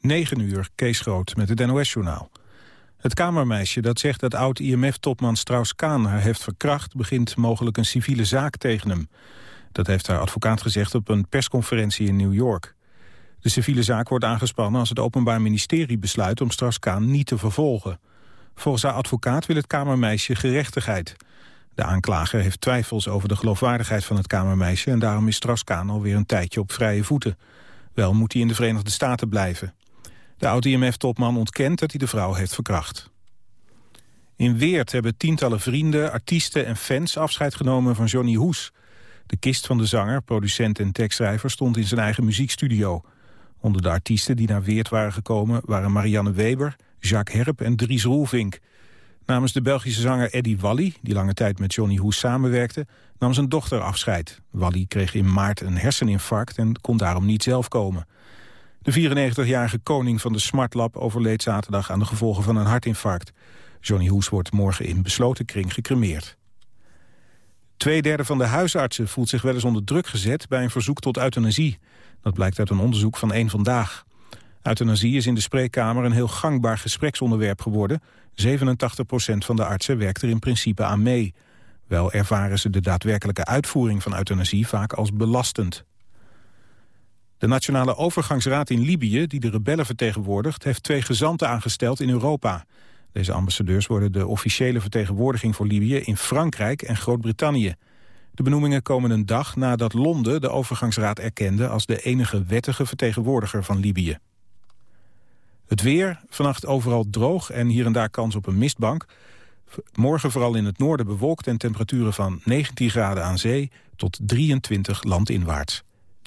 9 uur, Kees Groot met het NOS-journaal. Het kamermeisje dat zegt dat oud-IMF-topman Strauss-Kaan haar heeft verkracht... begint mogelijk een civiele zaak tegen hem. Dat heeft haar advocaat gezegd op een persconferentie in New York. De civiele zaak wordt aangespannen als het Openbaar Ministerie besluit... om Strauss-Kaan niet te vervolgen. Volgens haar advocaat wil het kamermeisje gerechtigheid. De aanklager heeft twijfels over de geloofwaardigheid van het kamermeisje... en daarom is Strauss-Kaan alweer een tijdje op vrije voeten. Wel moet hij in de Verenigde Staten blijven. De oud-IMF-topman ontkent dat hij de vrouw heeft verkracht. In Weert hebben tientallen vrienden, artiesten en fans afscheid genomen van Johnny Hoes. De kist van de zanger, producent en tekstschrijver stond in zijn eigen muziekstudio. Onder de artiesten die naar Weert waren gekomen waren Marianne Weber, Jacques Herp en Dries Roelvink. Namens de Belgische zanger Eddie Wally, die lange tijd met Johnny Hoes samenwerkte, nam zijn dochter afscheid. Wally kreeg in maart een herseninfarct en kon daarom niet zelf komen. De 94-jarige koning van de Smartlab overleed zaterdag aan de gevolgen van een hartinfarct. Johnny Hoes wordt morgen in besloten kring gecremeerd. Tweederde van de huisartsen voelt zich wel eens onder druk gezet bij een verzoek tot euthanasie. Dat blijkt uit een onderzoek van één Vandaag. Euthanasie is in de spreekkamer een heel gangbaar gespreksonderwerp geworden. 87% van de artsen werkt er in principe aan mee. Wel ervaren ze de daadwerkelijke uitvoering van euthanasie vaak als belastend. De Nationale Overgangsraad in Libië, die de rebellen vertegenwoordigt... heeft twee gezanten aangesteld in Europa. Deze ambassadeurs worden de officiële vertegenwoordiging voor Libië... in Frankrijk en Groot-Brittannië. De benoemingen komen een dag nadat Londen de overgangsraad erkende... als de enige wettige vertegenwoordiger van Libië. Het weer, vannacht overal droog en hier en daar kans op een mistbank. Morgen vooral in het noorden bewolkt en temperaturen van 19 graden aan zee... tot 23 landinwaarts.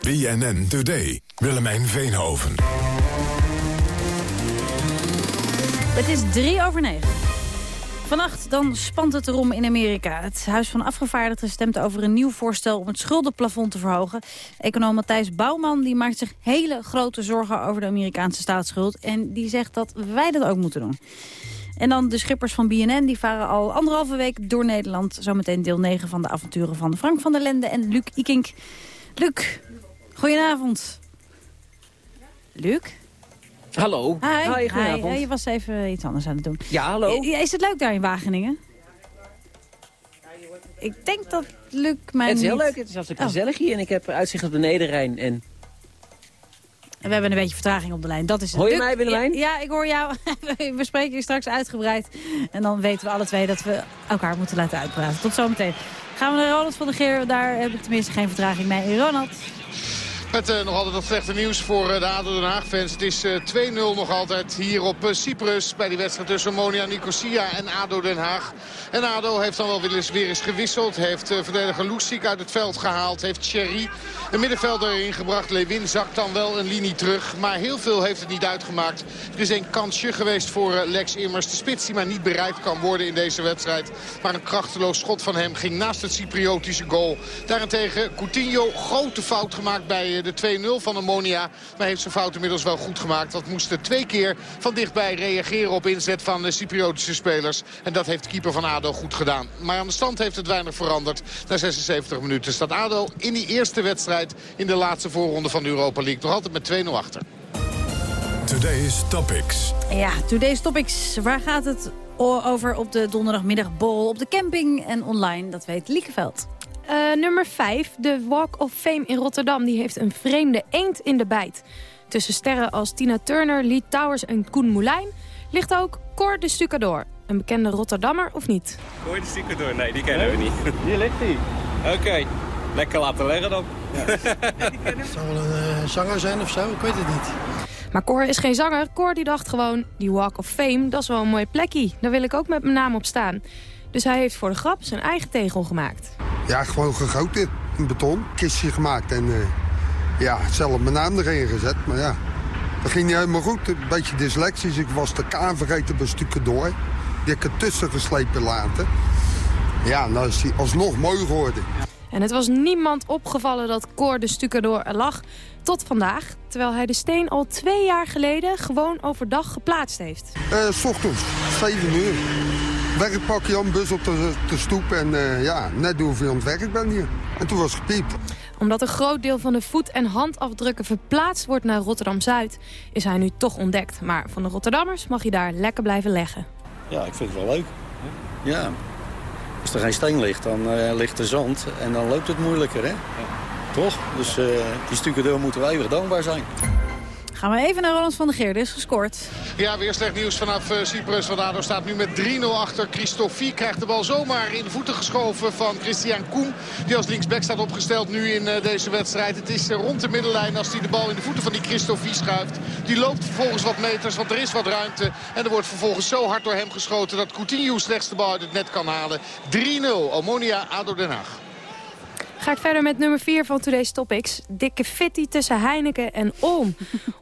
BNN Today. Willemijn Veenhoven. Het is drie over negen. Vannacht dan spant het erom in Amerika. Het Huis van Afgevaardigden stemt over een nieuw voorstel om het schuldenplafond te verhogen. Econoom Matthijs Bouwman die maakt zich hele grote zorgen over de Amerikaanse staatsschuld. En die zegt dat wij dat ook moeten doen. En dan de schippers van BNN, die varen al anderhalve week door Nederland. Zometeen deel 9 van de avonturen van Frank van der Lende en Luc Ikink. Luc, Goedenavond. Luc? Hallo. Hi. Hi, goedenavond. Hi. Je was even iets anders aan het doen. Ja, hallo. Is het leuk daar in Wageningen? Ik denk dat Luc mij Het is heel niet... leuk. Het is hartstikke oh. gezellig hier. En ik heb uitzicht op de Nederrijn. En... En we hebben een beetje vertraging op de lijn. Dat is het. Hoor je mij, Willemijn? Ja, ik hoor jou. we spreken je straks uitgebreid. En dan weten we alle twee dat we elkaar moeten laten uitpraten. Tot zometeen. Gaan we naar Ronald van der Geer. Daar heb ik tenminste geen vertraging mee. Ronald. Met uh, nog altijd wat slechte nieuws voor uh, de ADO Den Haag fans. Het is uh, eh, 2-0 nog altijd hier op Cyprus bij die wedstrijd tussen Monia Nicosia en ADO Den Haag. En ADO heeft dan wel weer eens, weer gewisseld. Heeft verdediger Lucic uit het veld gehaald. Heeft Thierry een middenvelder erin gebracht. Lewin zakt dan wel een linie terug. Maar heel veel heeft het niet uitgemaakt. Er is een kansje geweest voor Lex Immers. De spits die maar niet bereikt kan worden in deze wedstrijd. Maar een krachteloos schot van hem ging naast het Cypriotische goal. Daarentegen Coutinho grote fout gemaakt bij de 2-0 van Ammonia. Maar heeft zijn fout inmiddels wel goed gemaakt. Dat moesten twee keer van dichtbij reageren op inzet van de Cypriotische spelers. En dat heeft de keeper van ADO goed gedaan. Maar aan de stand heeft het weinig veranderd. Na 76 minuten staat ADO in die eerste wedstrijd in de laatste voorronde van de Europa League. Nog altijd met 2-0 achter. Today's Topics. Ja, Today's Topics. Waar gaat het over op de donderdagmiddagbol, op de camping en online? Dat weet Liekeveld. Uh, nummer 5, de Walk of Fame in Rotterdam, die heeft een vreemde eend in de bijt. Tussen sterren als Tina Turner, Lee Towers en Koen Moulijn ligt ook Cor de Stucador. een bekende Rotterdammer of niet? Je de sticker door? Nee, die kennen we niet. Hier ligt hij. Oké, lekker laten leggen dan. Het zou wel een uh, zanger zijn of zo, ik weet het niet. Maar Cor is geen zanger. Cor die dacht gewoon, die Walk of Fame, dat is wel een mooi plekje. Daar wil ik ook met mijn naam op staan. Dus hij heeft voor de grap zijn eigen tegel gemaakt. Ja, gewoon gegoten. Een beton, kistje gemaakt. En uh, ja, zelf mijn naam erin gezet. Maar ja, dat ging niet helemaal goed. Een beetje dyslexisch. Ik was de K vergeten bij stukken door. Die ik ertussen geslepen laten. Ja, nou is hij alsnog mooi geworden. En het was niemand opgevallen dat Cor de stucadoor er lag. Tot vandaag, terwijl hij de steen al twee jaar geleden gewoon overdag geplaatst heeft. Uh, s ochtends, 7 uur. Werkpakje aan, bus op de, de stoep en uh, ja, net doen of je aan het werk bent hier. En toen was het gepiept. Omdat een groot deel van de voet- en handafdrukken verplaatst wordt naar Rotterdam-Zuid... is hij nu toch ontdekt. Maar van de Rotterdammers mag je daar lekker blijven leggen. Ja, ik vind het wel leuk. Ja, als er geen steen ligt, dan uh, ligt er zand en dan loopt het moeilijker, hè? Toch? Dus uh, die stukken moeten we eeuwig dankbaar zijn. Gaan we even naar Roland van der Geer. is gescoord. Ja, weer slecht nieuws vanaf uh, Cyprus. Want daardoor staat nu met 3-0 achter. Christofie krijgt de bal zomaar in de voeten geschoven van Christian Koen. Die als linksback staat opgesteld nu in uh, deze wedstrijd. Het is uh, rond de middenlijn als hij de bal in de voeten van die Christofie schuift. Die loopt vervolgens wat meters, want er is wat ruimte. En er wordt vervolgens zo hard door hem geschoten dat Coutinho slechts de bal uit het net kan halen. 3-0, Omonia, ADO Den Haag. Ga ik verder met nummer 4 van Today's Topics. Dikke fitty tussen Heineken en Olm.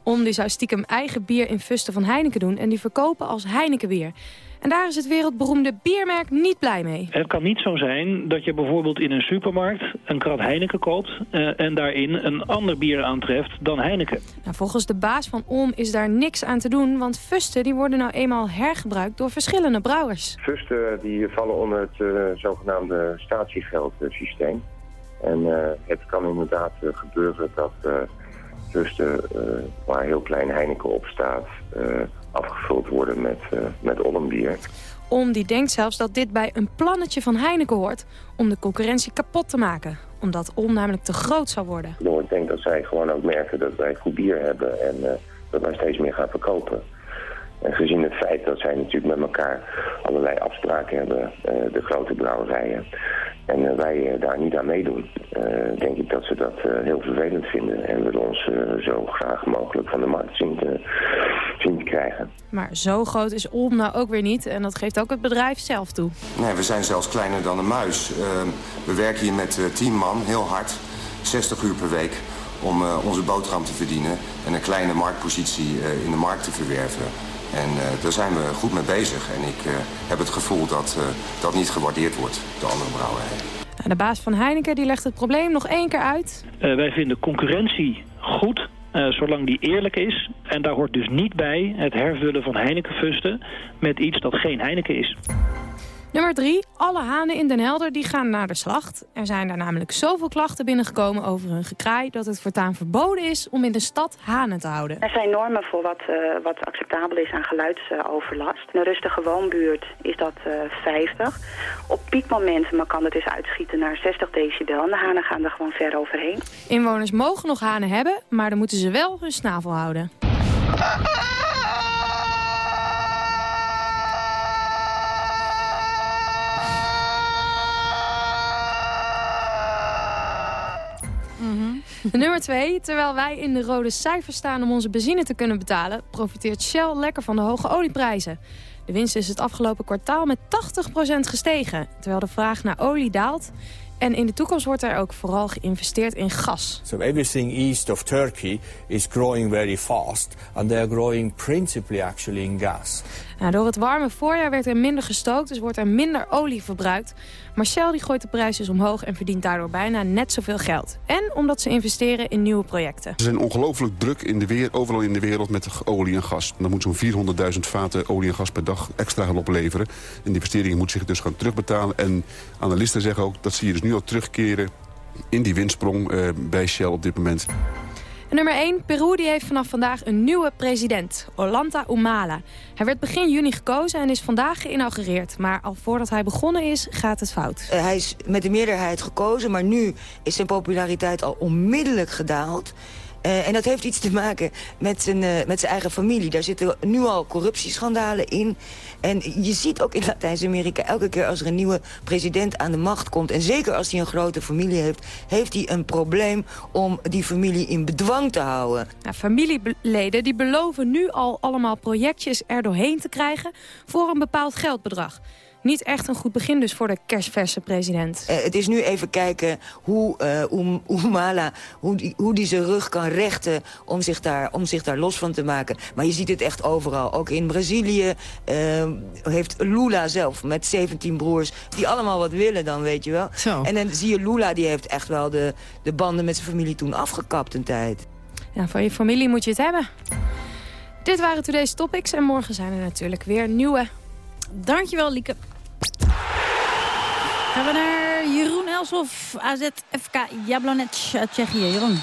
Olm die zou stiekem eigen bier in fusten van Heineken doen... en die verkopen als Heinekenbier. En daar is het wereldberoemde biermerk niet blij mee. Het kan niet zo zijn dat je bijvoorbeeld in een supermarkt een krat Heineken koopt... Uh, en daarin een ander bier aantreft dan Heineken. Nou, volgens de baas van Olm is daar niks aan te doen... want fusten die worden nou eenmaal hergebruikt door verschillende brouwers. Fusten die vallen onder het uh, zogenaamde statiegeldsysteem. En uh, het kan inderdaad uh, gebeuren dat uh, fusten waar heel klein Heineken op staat... afgevuld worden met, met Olmbier. Om die denkt zelfs dat dit bij een plannetje van Heineken hoort... om de concurrentie kapot te maken. Omdat Olm namelijk te groot zou worden. Nou, ik denk dat zij gewoon ook merken dat wij goed bier hebben... en dat wij steeds meer gaan verkopen. En gezien het feit dat zij natuurlijk met elkaar allerlei afspraken hebben, de grote brouwerijen... En wij daar niet aan meedoen, uh, denk ik dat ze dat uh, heel vervelend vinden. En willen ons uh, zo graag mogelijk van de markt zien te, zien te krijgen. Maar zo groot is Olm nou ook weer niet. En dat geeft ook het bedrijf zelf toe. Nee, we zijn zelfs kleiner dan een muis. we werken hier met 10 man, heel hard, 60 uur per week om onze boterham te verdienen en een kleine marktpositie in de markt te verwerven. En uh, daar zijn we goed mee bezig. En ik uh, heb het gevoel dat uh, dat niet gewaardeerd wordt door andere brouwerijen. De baas van Heineken die legt het probleem nog één keer uit. wij vinden concurrentie goed, zolang die eerlijk is. En daar hoort dus niet bij het hervullen van Heinekenfusten met iets dat geen Heineken is. Nummer 3. Alle hanen in Den Helder die gaan naar de slacht. Er zijn daar namelijk zoveel klachten binnengekomen over hun gekraai... dat het voortaan verboden is om in de stad hanen te houden. Er zijn normen voor wat, uh, wat acceptabel is aan geluidsoverlast. In een rustige woonbuurt is dat uh, 50. Op piekmomenten maar kan het dus uitschieten naar 60 decibel. En de hanen gaan er gewoon ver overheen. Inwoners mogen nog hanen hebben, maar dan moeten ze wel hun snavel houden. Nummer 2. Terwijl wij in de rode cijfers staan om onze benzine te kunnen betalen... profiteert Shell lekker van de hoge olieprijzen. De winst is het afgelopen kwartaal met 80% gestegen. Terwijl de vraag naar olie daalt... En in de toekomst wordt er ook vooral geïnvesteerd in gas. So everything east of Turkey is growing very fast and they are growing principally actually in gas. Nou, door het warme voorjaar werd er minder gestookt, dus wordt er minder olie verbruikt. Maar Shell die gooit de prijs dus omhoog en verdient daardoor bijna net zoveel geld. En omdat ze investeren in nieuwe projecten. Er zijn ongelooflijk druk in de weer, overal in de wereld met olie en gas. Dan moet zo'n 400.000 vaten olie en gas per dag extra gaan opleveren. En die investeringen moet zich dus gaan terugbetalen. En analisten zeggen ook dat zie je dus nu al terugkeren in die windsprong uh, bij Shell op dit moment. Nummer 1, Peru die heeft vanaf vandaag een nieuwe president, Ollanta Humala. Hij werd begin juni gekozen en is vandaag geïnaugureerd. Maar al voordat hij begonnen is, gaat het fout. Uh, hij is met de meerderheid gekozen, maar nu is zijn populariteit al onmiddellijk gedaald. Eh, en dat heeft iets te maken met zijn, eh, met zijn eigen familie. Daar zitten nu al corruptieschandalen in. En je ziet ook in Latijns-Amerika elke keer als er een nieuwe president aan de macht komt... en zeker als hij een grote familie heeft... heeft hij een probleem om die familie in bedwang te houden. Nou, familieleden die beloven nu al allemaal projectjes er doorheen te krijgen... voor een bepaald geldbedrag. Niet echt een goed begin dus voor de kerstverse president. Uh, het is nu even kijken hoe uh, Oemala, hoe die, hoe die zijn rug kan rechten om zich, daar, om zich daar los van te maken. Maar je ziet het echt overal. Ook in Brazilië uh, heeft Lula zelf met 17 broers... die allemaal wat willen dan, weet je wel. Zo. En dan zie je Lula, die heeft echt wel de, de banden met zijn familie toen afgekapt een tijd. Ja, voor je familie moet je het hebben. Dit waren Today's Topics en morgen zijn er natuurlijk weer nieuwe. Dankjewel, Lieke. Gaan we naar Jeroen Elshoff, AZ FK Jablonec uit Tsjechië. Jeroen.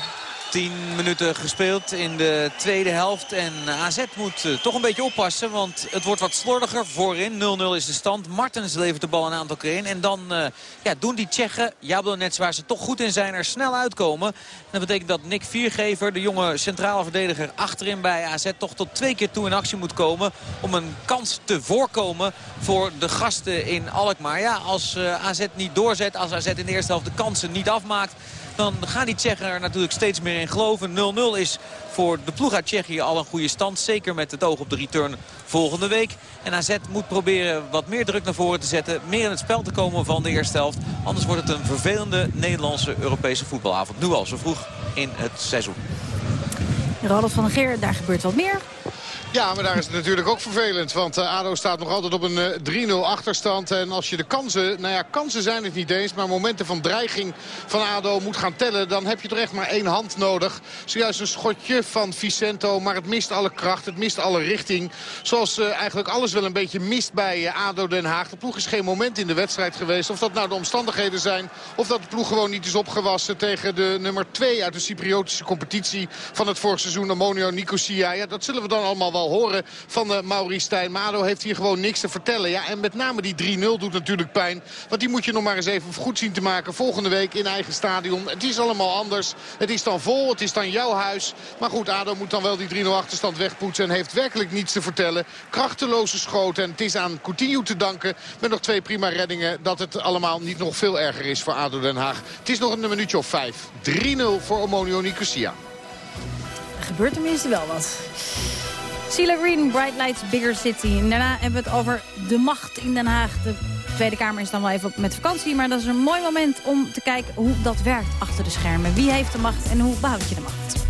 10 minuten gespeeld in de tweede helft. En AZ moet uh, toch een beetje oppassen, want het wordt wat slordiger voorin. 0-0 is de stand. Martens levert de bal een aantal keer in. En dan uh, ja, doen die Tsjechen, Jablonec, waar ze toch goed in zijn, er snel uitkomen. dat betekent dat Nick Viergever, de jonge centrale verdediger achterin bij AZ... toch tot twee keer toe in actie moet komen om een kans te voorkomen voor de gasten in Alkmaar. Ja, als uh, AZ niet doorzet, als AZ in de eerste helft de kansen niet afmaakt dan gaan die Tsjechen er natuurlijk steeds meer in geloven. 0-0 is voor de ploeg uit Tsjechië al een goede stand. Zeker met het oog op de return volgende week. En AZ moet proberen wat meer druk naar voren te zetten. Meer in het spel te komen van de eerste helft. Anders wordt het een vervelende Nederlandse Europese voetbalavond. Nu al zo vroeg in het seizoen. Ronald van der Geer, daar gebeurt wat meer. Ja, maar daar is het natuurlijk ook vervelend. Want uh, ADO staat nog altijd op een uh, 3-0 achterstand. En als je de kansen, nou ja, kansen zijn het niet eens. Maar momenten van dreiging van ADO moet gaan tellen. Dan heb je toch echt maar één hand nodig. Zojuist een schotje van Vicento. Maar het mist alle kracht, het mist alle richting. Zoals uh, eigenlijk alles wel een beetje mist bij ADO Den Haag. De ploeg is geen moment in de wedstrijd geweest. Of dat nou de omstandigheden zijn. Of dat de ploeg gewoon niet is opgewassen tegen de nummer 2 uit de Cypriotische competitie. Van het vorig seizoen, Ammonio Nicosia. Ja, dat zullen we dan allemaal wel horen van uh, Maurice Stijn. Mado heeft hier gewoon niks te vertellen. Ja, en met name die 3-0 doet natuurlijk pijn. Want die moet je nog maar eens even goed zien te maken. Volgende week in eigen stadion. Het is allemaal anders. Het is dan vol. Het is dan jouw huis. Maar goed, ADO moet dan wel die 3-0 achterstand wegpoetsen. En heeft werkelijk niets te vertellen. Krachteloze schoten. En het is aan Coutinho te danken. Met nog twee prima reddingen. Dat het allemaal niet nog veel erger is voor ADO Den Haag. Het is nog een minuutje of vijf. 3-0 voor Omonio Nicosia. Er gebeurt tenminste wel wat. Sheila Green, Bright Lights, Bigger City. En daarna hebben we het over de macht in Den Haag. De Tweede Kamer is dan wel even met vakantie. Maar dat is een mooi moment om te kijken hoe dat werkt achter de schermen. Wie heeft de macht en hoe behoud je de macht?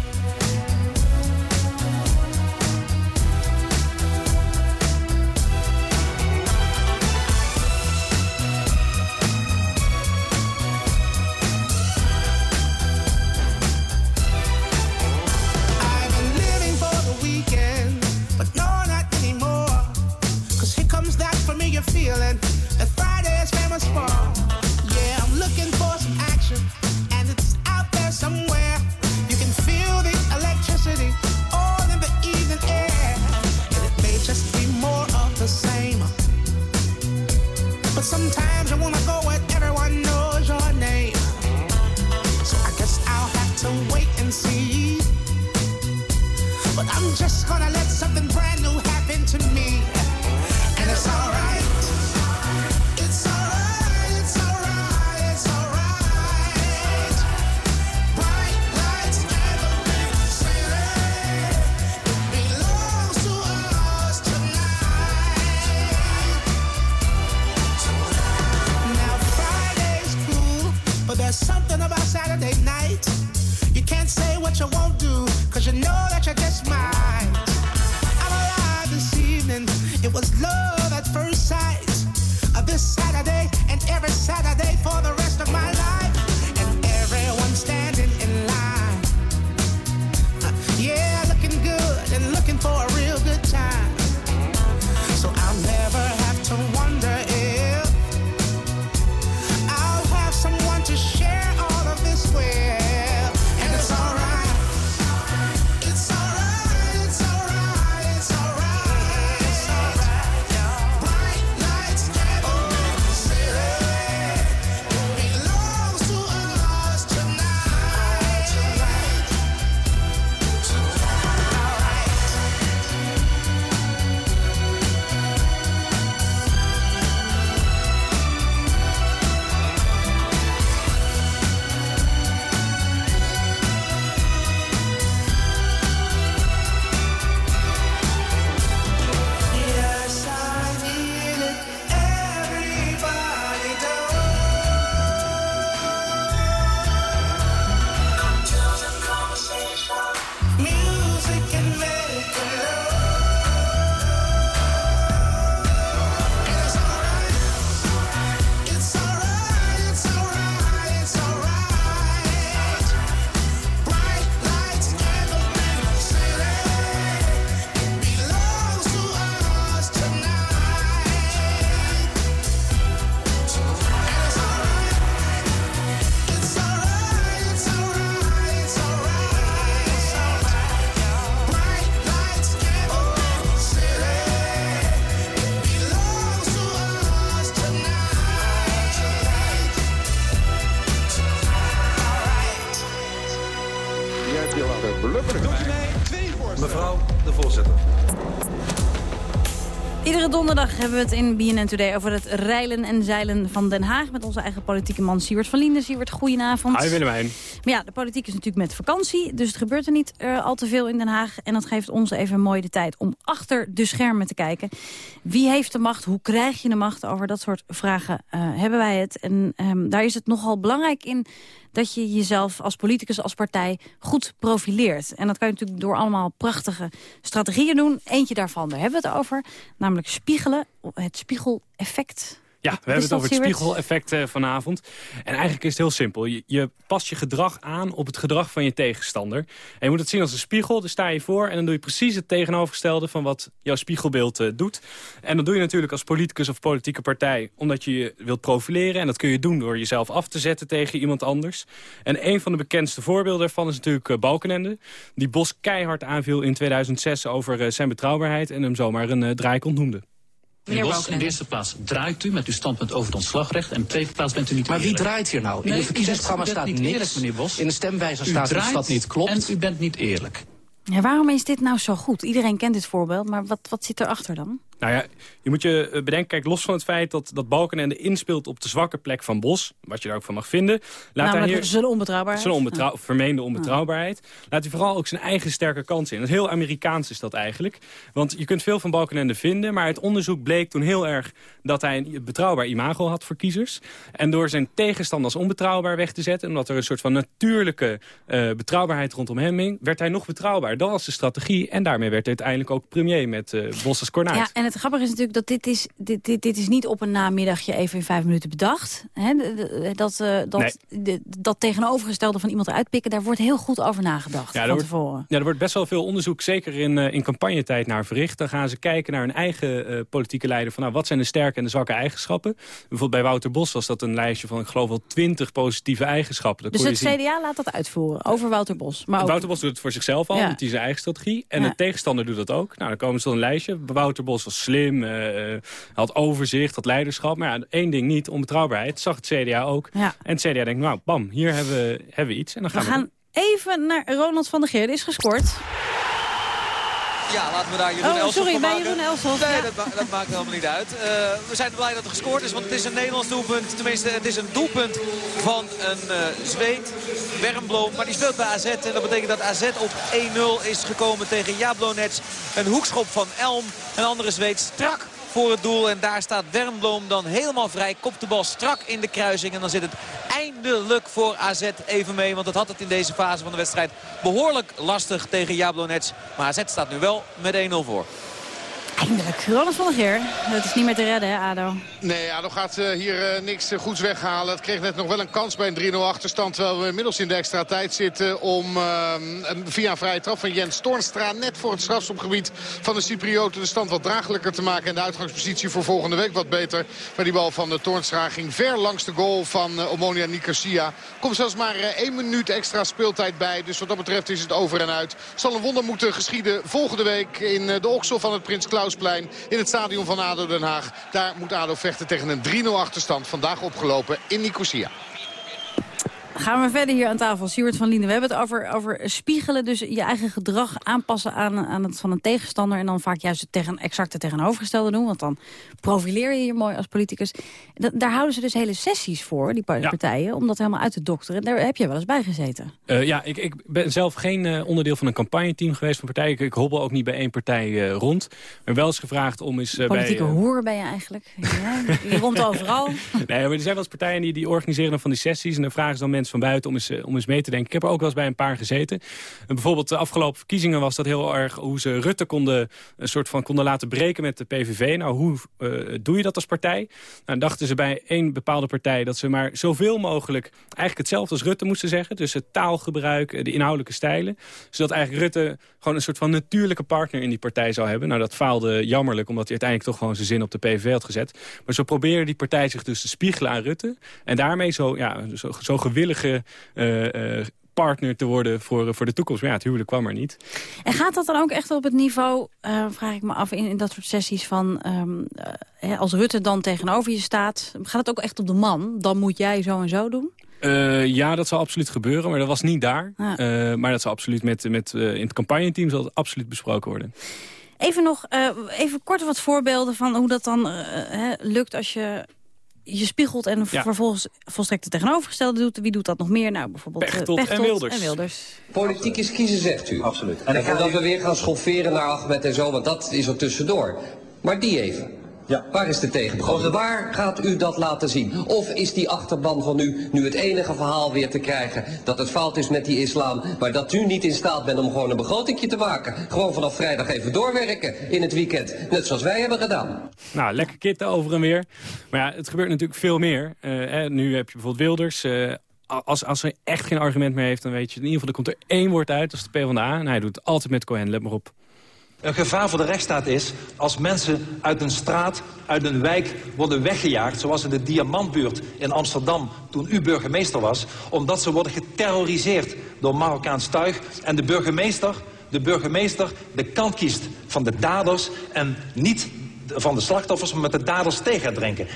Hebben we het in BNN Today over het reilen en zeilen van Den Haag... met onze eigen politieke man Siewert van Linden. Siewert, goedenavond. Hi Willemijn. Maar ja, de politiek is natuurlijk met vakantie, dus het gebeurt er niet uh, al te veel in Den Haag. En dat geeft ons even mooi de tijd om achter de schermen te kijken. Wie heeft de macht? Hoe krijg je de macht? Over dat soort vragen uh, hebben wij het. En um, daar is het nogal belangrijk in dat je jezelf als politicus, als partij goed profileert. En dat kan je natuurlijk door allemaal prachtige strategieën doen. Eentje daarvan, daar hebben we het over, namelijk spiegelen, het spiegeleffect. Ja, we hebben het over het spiegeleffect uh, vanavond. En eigenlijk is het heel simpel. Je, je, past je gedrag aan op het gedrag van je tegenstander. En je moet het zien als een spiegel. Daar sta je voor en dan doe je precies het tegenovergestelde... van wat jouw spiegelbeeld uh, doet. En dat doe je natuurlijk als politicus of politieke partij... omdat je je wilt profileren. En dat kun je doen door jezelf af te zetten tegen iemand anders. En een van de bekendste voorbeelden daarvan is natuurlijk uh, Balkenende. Die Bos keihard aanviel in 2006 over zijn betrouwbaarheid... en hem zomaar een draaikont noemde. Meneer Bos, in de eerste plaats draait u met uw standpunt over het ontslagrecht. En in de tweede plaats bent u niet Maar wie eerlijk. draait hier nou? In Nee, de verkiezingsprogramma staat niet niks. eerlijk, meneer Bos. In de stemwijzer U staat dat draait dat niet klopt. En u bent niet eerlijk. Ja, waarom is dit nou zo goed? Iedereen kent dit voorbeeld, maar wat, wat zit erachter dan? Nou ja, je moet je eh, bedenken, kijk, los van het feit dat, dat Balkenende inspeelt op de zwakke plek van Bos, wat je daar ook van mag vinden. Laat Namelijk hij hier, zijn onbetrouwbaarheid. zijn onbetrouw, vermeende onbetrouwbaarheid. Laat hij vooral ook zijn eigen sterke kant zien. Dat is heel Amerikaans is dat eigenlijk. Want je kunt veel van Balkenende vinden, maar uit onderzoek bleek toen heel erg dat hij een betrouwbaar imago had voor kiezers. En door zijn tegenstander als onbetrouwbaar weg te zetten, omdat er een soort van natuurlijke uh, betrouwbaarheid rondom hem hing, werd hij nog betrouwbaar. Dat was de strategie en daarmee werd hij uiteindelijk ook premier met uh, Bos als kornuit. Ja, en het grappige is natuurlijk dat dit is, dit, dit, dit is niet op een namiddagje even in vijf minuten bedacht. Hè? Dat, uh, dat, nee. dat tegenovergestelde van iemand eruit pikken, daar wordt heel goed over nagedacht ja, van wordt, tevoren. Ja, er wordt best wel veel onderzoek, zeker in, uh, in campagnetijd, naar verricht. Dan gaan ze kijken naar hun eigen uh, politieke leider. Van, nou, wat zijn de sterke en de zwakke eigenschappen? Bijvoorbeeld bij Wouter Bos was dat een lijstje van, ik geloof wel, twintig positieve eigenschappen. Dat dus het CDA laat dat uitvoeren, over Wouter Bos. Maar ook... Wouter Bos doet het voor zichzelf al, ja. met die zijn eigen strategie. En ja. de tegenstander doet dat ook. Nou, dan komen ze tot een lijstje. Wouter Bos was slim, uh, had overzicht, had leiderschap. Maar ja, één ding niet, onbetrouwbaarheid. zag het CDA ook. Ja. En het CDA denkt, nou, bam, hier hebben we, hebben we iets. En dan gaan we, we gaan even naar Ronald van der Geer. is gescoord. Ja, laten we daar Jeroen oh, Elshoff sorry, bij. Jeroen Elshoff. Nee, ja. dat, ma dat, maakt helemaal niet uit. Uh, we zijn blij dat er gescoord is, want het is een Nederlands doelpunt. Tenminste, het is een doelpunt van een uh, Zweed, Wernbloem. Maar die speelt bij AZ en dat betekent dat AZ op 1-0 is gekomen tegen Jablonec. Een hoekschop van Elm, een andere Zweed strak voor het doel. En daar staat Wernbloem dan helemaal vrij. Kopt de bal strak in de kruising. En dan zit het eindelijk voor AZ even mee. Want dat had het in deze fase van de wedstrijd behoorlijk lastig tegen Jablonec. Maar AZ staat nu wel met 1-0 voor. Eindelijk. Ronald van der Geer. Dat is niet meer te redden, hè, ADO? Nee, ADO gaat uh, hier uh, niks uh, goeds weghalen. Het kreeg net nog wel een kans bij een 3-0 achterstand. Terwijl we inmiddels in de extra tijd zitten om via een vrije trap van Jens Toornstra... net voor het strafschopgebied van de Cyprioten de stand wat draaglijker te maken. En de uitgangspositie voor volgende week wat beter. Maar die bal van de Toornstra ging ver langs de goal van Omonia Nicosia. Komt zelfs maar één minuut extra speeltijd bij. Dus wat dat betreft is het over en uit. Zal een wonder moeten geschieden volgende week in de oksel van het Prins Klaus In het stadion van ADO Den Haag. Daar moet ADO vechten tegen een 3-0 achterstand. Vandaag opgelopen in Nicosia. Gaan we verder hier aan tafel. Siewert van Linden, we hebben het over, over spiegelen. Dus je eigen gedrag aanpassen aan, aan het van een tegenstander. En dan vaak juist het tegen, exacte tegenovergestelde doen. Want dan profileer je je mooi als politicus. Da daar houden ze dus hele sessies voor, die partijen. Ja. Om dat helemaal uit te dokteren. Daar heb je wel eens bij gezeten. Uh, ja, ik, ik ben zelf geen uh, onderdeel van een campagneteam geweest van partijen. Ik, ik hobbel ook niet bij één partij uh, rond. Maar wel eens gevraagd om eens bij... Politieke hoer ben je eigenlijk. ja, je rond overal. nee, maar er zijn wel eens partijen die, die organiseren dan van die sessies. En dan vragen ze dan mensen van buiten om eens, om eens mee te denken. Ik heb er ook wel eens bij een paar gezeten. En bijvoorbeeld de afgelopen verkiezingen was dat heel erg... hoe ze Rutte konden, een soort van konden laten breken met de PVV. Nou, hoe uh, doe je dat als partij? Nou, dachten ze bij één bepaalde partij... dat ze maar zoveel mogelijk eigenlijk hetzelfde als Rutte moesten zeggen. Dus het taalgebruik, de inhoudelijke stijlen. Zodat eigenlijk Rutte gewoon een soort van natuurlijke partner in die partij zou hebben. Nou, dat faalde jammerlijk, omdat hij uiteindelijk toch gewoon zijn zin op de PVV had gezet. Maar zo probeerde die partij zich dus te spiegelen aan Rutte. En daarmee zo, ja, zo, zo gewillige uh, uh, partner te worden voor, voor de toekomst. Maar ja, het huwelijk kwam er niet. En gaat dat dan ook echt op het niveau, uh, vraag ik me af, in, in dat soort sessies van... Um, uh, als Rutte dan tegenover je staat, gaat het ook echt op de man? Dan moet jij zo en zo doen? Uh, ja, dat zal absoluut gebeuren, maar dat was niet daar. Maar dat zal absoluut met, met, in het campagneteam zal het absoluut besproken worden. Even nog, even kort wat voorbeelden van hoe dat dan hè, lukt als je je spiegelt en Ja. vervolgens volstrekt het tegenovergestelde doet. Wie doet dat nog meer? Nou, bijvoorbeeld eh, Pechtold en Wilders. En Wilders. Politiek is kiezen, zegt u. Absoluut. En, dat we weer gaan schofferen naar Ahmed en zo, want dat is er tussendoor. Maar die even. Ja. Waar is de tegenpool? Waar gaat u dat laten zien? Of is die achterban van u nu het enige verhaal weer te krijgen dat het fout is met die islam, maar dat u niet in staat bent om gewoon een begrotingje te maken? Gewoon vanaf vrijdag even doorwerken in het weekend, net zoals wij hebben gedaan. Nou, lekker kitten over en weer. Maar ja, het gebeurt natuurlijk veel meer. Eh, hè, nu heb je bijvoorbeeld Wilders. eh, als, als hij echt geen argument meer heeft, dan weet je in ieder geval... er komt er één woord uit, dat is de PvdA. En hij doet het altijd met Cohen, let maar op. Een gevaar voor de rechtsstaat is als mensen uit een straat, uit een wijk worden weggejaagd... zoals in de Diamantbuurt in Amsterdam toen u burgemeester was... omdat ze worden geterroriseerd door Marokkaans tuig. En de burgemeester, de burgemeester de kant kiest van de daders... en niet van de slachtoffers, maar met de daders tegen drinken.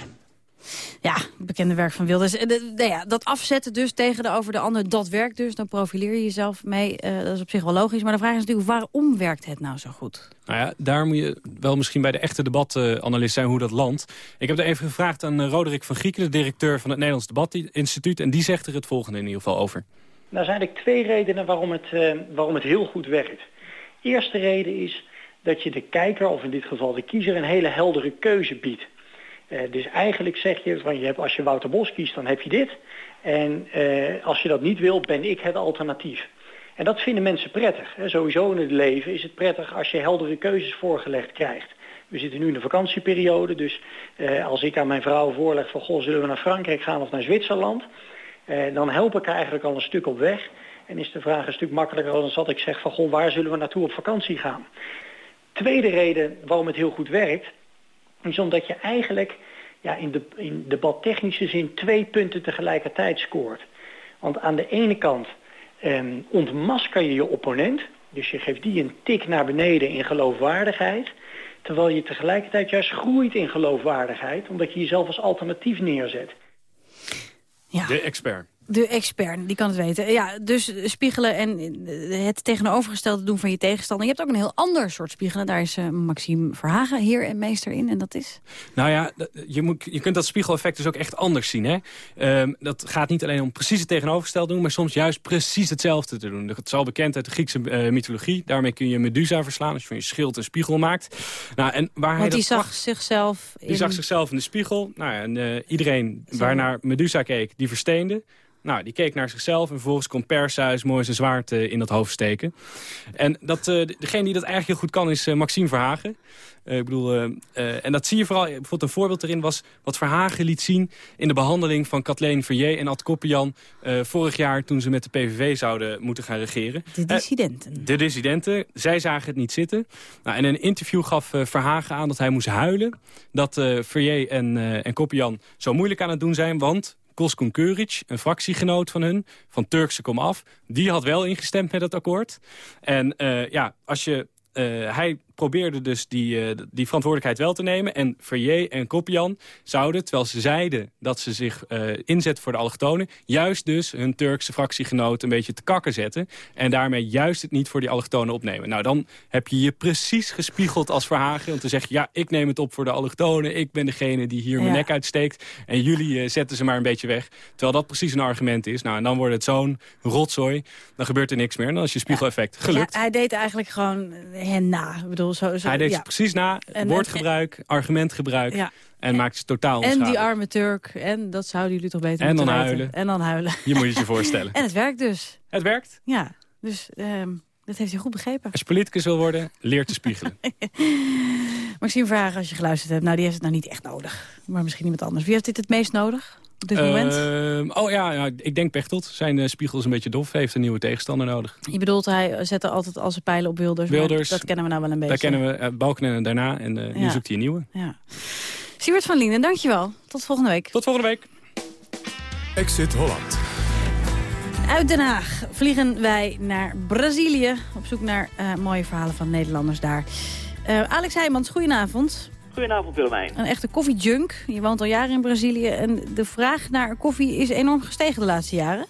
Ja, bekende werk van Wilders. Eh, de- nou ja, dat afzetten dus tegen de over de ander, dat werkt dus. Dan profileer je jezelf mee. Eh, dat is op zich wel logisch. Maar de vraag is natuurlijk, waarom werkt het nou zo goed? Nou ja, daar moet je wel misschien bij de echte debatanalist zijn hoe dat landt. Ik heb er even gevraagd aan eh, Roderick van Grieken, de directeur van het Nederlands Debatinstituut. En die zegt er het volgende in ieder geval over. Nou, er zijn eigenlijk twee redenen waarom het, eh, waarom het heel goed werkt. Eerste reden is dat je de kijker, of in dit geval de kiezer, een hele heldere keuze biedt. Eh, dus eigenlijk zeg je, van je hebt, als je Wouter Bos kiest, dan heb je dit. En eh, als je dat niet wil, ben ik het alternatief. En dat vinden mensen prettig. Hè. Sowieso in het leven is het prettig als je heldere keuzes voorgelegd krijgt. We zitten nu in de vakantieperiode, dus eh, als ik aan mijn vrouw voorleg van... goh, zullen we naar Frankrijk gaan of naar Zwitserland? Dan help ik haar eigenlijk al een stuk op weg. En is de vraag een stuk makkelijker dan dat ik zeg van... goh, waar zullen we naartoe op vakantie gaan? Tweede reden waarom het heel goed werkt... is omdat je eigenlijk ja, in, de, in debattechnische zin twee punten tegelijkertijd scoort. Want aan de ene kant ehm, ontmasker je je opponent... dus je geeft die een tik naar beneden in geloofwaardigheid... terwijl je tegelijkertijd juist groeit in geloofwaardigheid... omdat je jezelf als alternatief neerzet. De expert. De expert, die kan het weten. Ja, dus spiegelen en eh, het tegenovergestelde doen van je tegenstander. Je hebt ook een heel ander soort spiegelen. Daar is eh, Maxime Verhagen heer en meester in. En dat is... Nou ja, je, moet, je kunt dat spiegeleffect dus ook echt anders zien. Hè? Ehm, dat gaat niet alleen om precies het tegenovergestelde doen... maar soms juist precies hetzelfde te doen. Het is al bekend uit de Griekse eh, mythologie. Daarmee kun je Medusa verslaan als je van je schild een spiegel maakt. Nou, en waar hij die dat zag zichzelf in... Die zag zichzelf in de spiegel. Nou ja, en eh, iedereen waarnaar Medusa keek, die versteende. Nou, die keek naar zichzelf en vervolgens kon Perseus mooi zijn zwaard eh, in dat hoofd steken. En dat, eh, degene die dat eigenlijk heel goed kan is eh, Maxime Verhagen. Ik bedoel, en dat zie je vooral, bijvoorbeeld een voorbeeld erin was... wat Verhagen liet zien in de behandeling van Kathleen Verrier en Ad Koppian... vorig jaar toen ze met de PVV zouden moeten gaan regeren. De dissidenten. De dissidenten, zij zagen het niet zitten. Nou, in een interview gaf Verhagen aan dat hij moest huilen. Dat Verrier en, en Koppian zo moeilijk aan het doen zijn, want... Koskun Köric, een fractiegenoot van hun, van Turkse kom af... die had wel ingestemd met het akkoord. En eh, ja, als je... eh, hij probeerde dus die, eh, die verantwoordelijkheid wel te nemen. En Verrier en Koppian zouden, terwijl ze zeiden dat ze zich eh inzetten voor de allochtonen... juist dus hun Turkse fractiegenoot een beetje te kakken zetten. En daarmee juist het niet voor die allochtonen opnemen. Nou, dan heb je je precies gespiegeld als Verhagen... om te zeggen, ja, ik neem het op voor de allochtonen. Ik ben degene die hier mijn nek uitsteekt. En jullie eh, zetten ze maar een beetje weg. Terwijl dat precies een argument is. Nou, en dan wordt het zo'n rotzooi. Dan gebeurt er niks meer. En dan is je spiegeleffect gelukt. Ja, hij deed eigenlijk gewoon hen na. Ik bedoel, zo, zo, Hij deed ja. ze precies na, En- woordgebruik, argumentgebruik. Ja. En maakt ze totaal En die arme Turk. En dat zouden jullie toch beter En moeten dan weten. huilen. En dan huilen. Je moet het je voorstellen. En het werkt dus. Het werkt. Ja, dus ehm, dat heeft hij goed begrepen. Als je politicus wil worden, leer te spiegelen. Maxime Vragen, als je geluisterd hebt. Nou, die heeft het nou niet echt nodig. Maar misschien iemand anders. Wie heeft dit het meest nodig op dit moment? Ehm, oh ja, ja, ik denk Pechtold. Zijn eh, spiegel is een beetje dof. Heeft een nieuwe tegenstander nodig. Je bedoelt, hij zette altijd al zijn pijlen op Wilders. Wilders. Dat kennen we nou wel een beetje. Daar kennen we uh, Balkenende daarna. En eh, nu zoekt hij een nieuwe. Ja. Siewert van Lienen, dankjewel. Tot volgende week. Tot volgende week. Exit Holland. Uit Den Haag vliegen wij naar Brazilië. Op zoek naar eh, mooie verhalen van Nederlanders daar. Eh, Alex Heijmans, goedenavond. Goedenavond Willemijn. Een echte koffiejunk. Je woont al jaren in Brazilië en de vraag naar koffie is enorm gestegen de laatste jaren.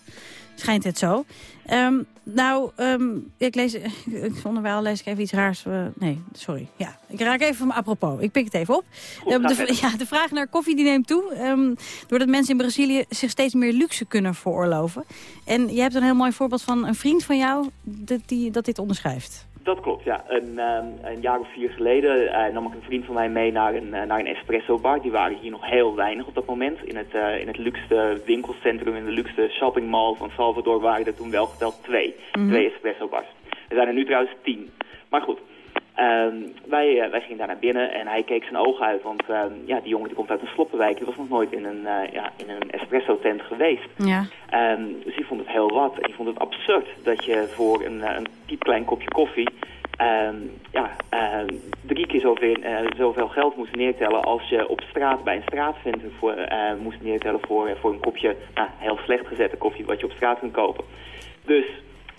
Schijnt het zo. Ehm, nou, ehm, ik lees, ik onderwijl lees ik even iets raars. eh, nee, sorry. Ja, ik raak even van apropos. Ik pik het even op. Ehm, de, ja, de vraag naar koffie die neemt toe. ehm, doordat mensen in Brazilië zich steeds meer luxe kunnen veroorloven. En je hebt een heel mooi voorbeeld van een vriend van jou dat, die, dat dit onderschrijft. Dat klopt, ja. Een, ehm, een jaar of vier geleden eh, nam ik een vriend van mij mee naar een, eh, naar een espresso bar. Die waren hier nog heel weinig op dat moment. In het, eh, in het luxe winkelcentrum, in de luxe shoppingmall van Salvador waren er toen wel geteld twee. Mhm. Twee espresso bars. Er zijn er nu trouwens tien. Maar goed, ehm, wij, eh, wij gingen daar naar binnen en hij keek zijn ogen uit. Want ehm, ja, die jongen die komt uit een sloppenwijk. Die was nog nooit in een, eh, ja, in een espresso tent geweest. Ja. Ehm, dus die vond het heel wat. En die vond het absurd dat je voor een, eh, een piepklein kopje koffie... ja, drie keer zoveel, zoveel geld moest neertellen als je op straat bij een straatventer voor, moest neertellen voor, voor een kopje nou, heel slecht gezette koffie wat je op straat kunt kopen. Dus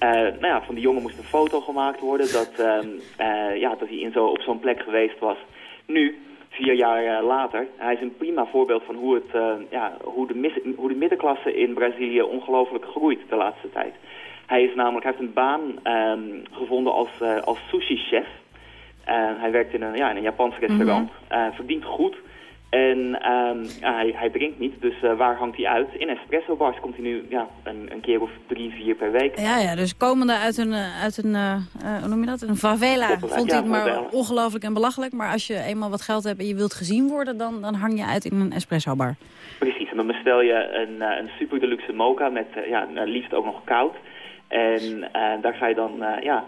eh, nou ja, van die jongen moest een foto gemaakt worden dat, ehm, eh, ja, dat hij in zo, op zo'n plek geweest was. Nu, vier jaar eh, later, hij is een prima voorbeeld van hoe, het, ja, hoe, de, mis- hoe de middenklasse in Brazilië ongelooflijk groeit de laatste tijd. Hij, is namelijk, hij heeft een baan ehm, gevonden als, als sushi-chef. Hij werkt in een, ja, in een Japans restaurant, Eh, verdient goed. En ehm, hij, hij drinkt niet, dus eh, waar hangt hij uit? In espresso bars komt hij nu ja, een, een keer of drie, vier per week. Ja, ja, dus komende uit een, eh, uit een eh, hoe noem je dat? Een favela vond hij ja, het maar favela. ongelooflijk en belachelijk. Maar als je eenmaal wat geld hebt en je wilt gezien worden, dan, dan hang je uit in een espresso bar. Precies, en dan bestel je een, een super deluxe mocha met ja, liefst ook nog koud. En daar ga je dan, ja,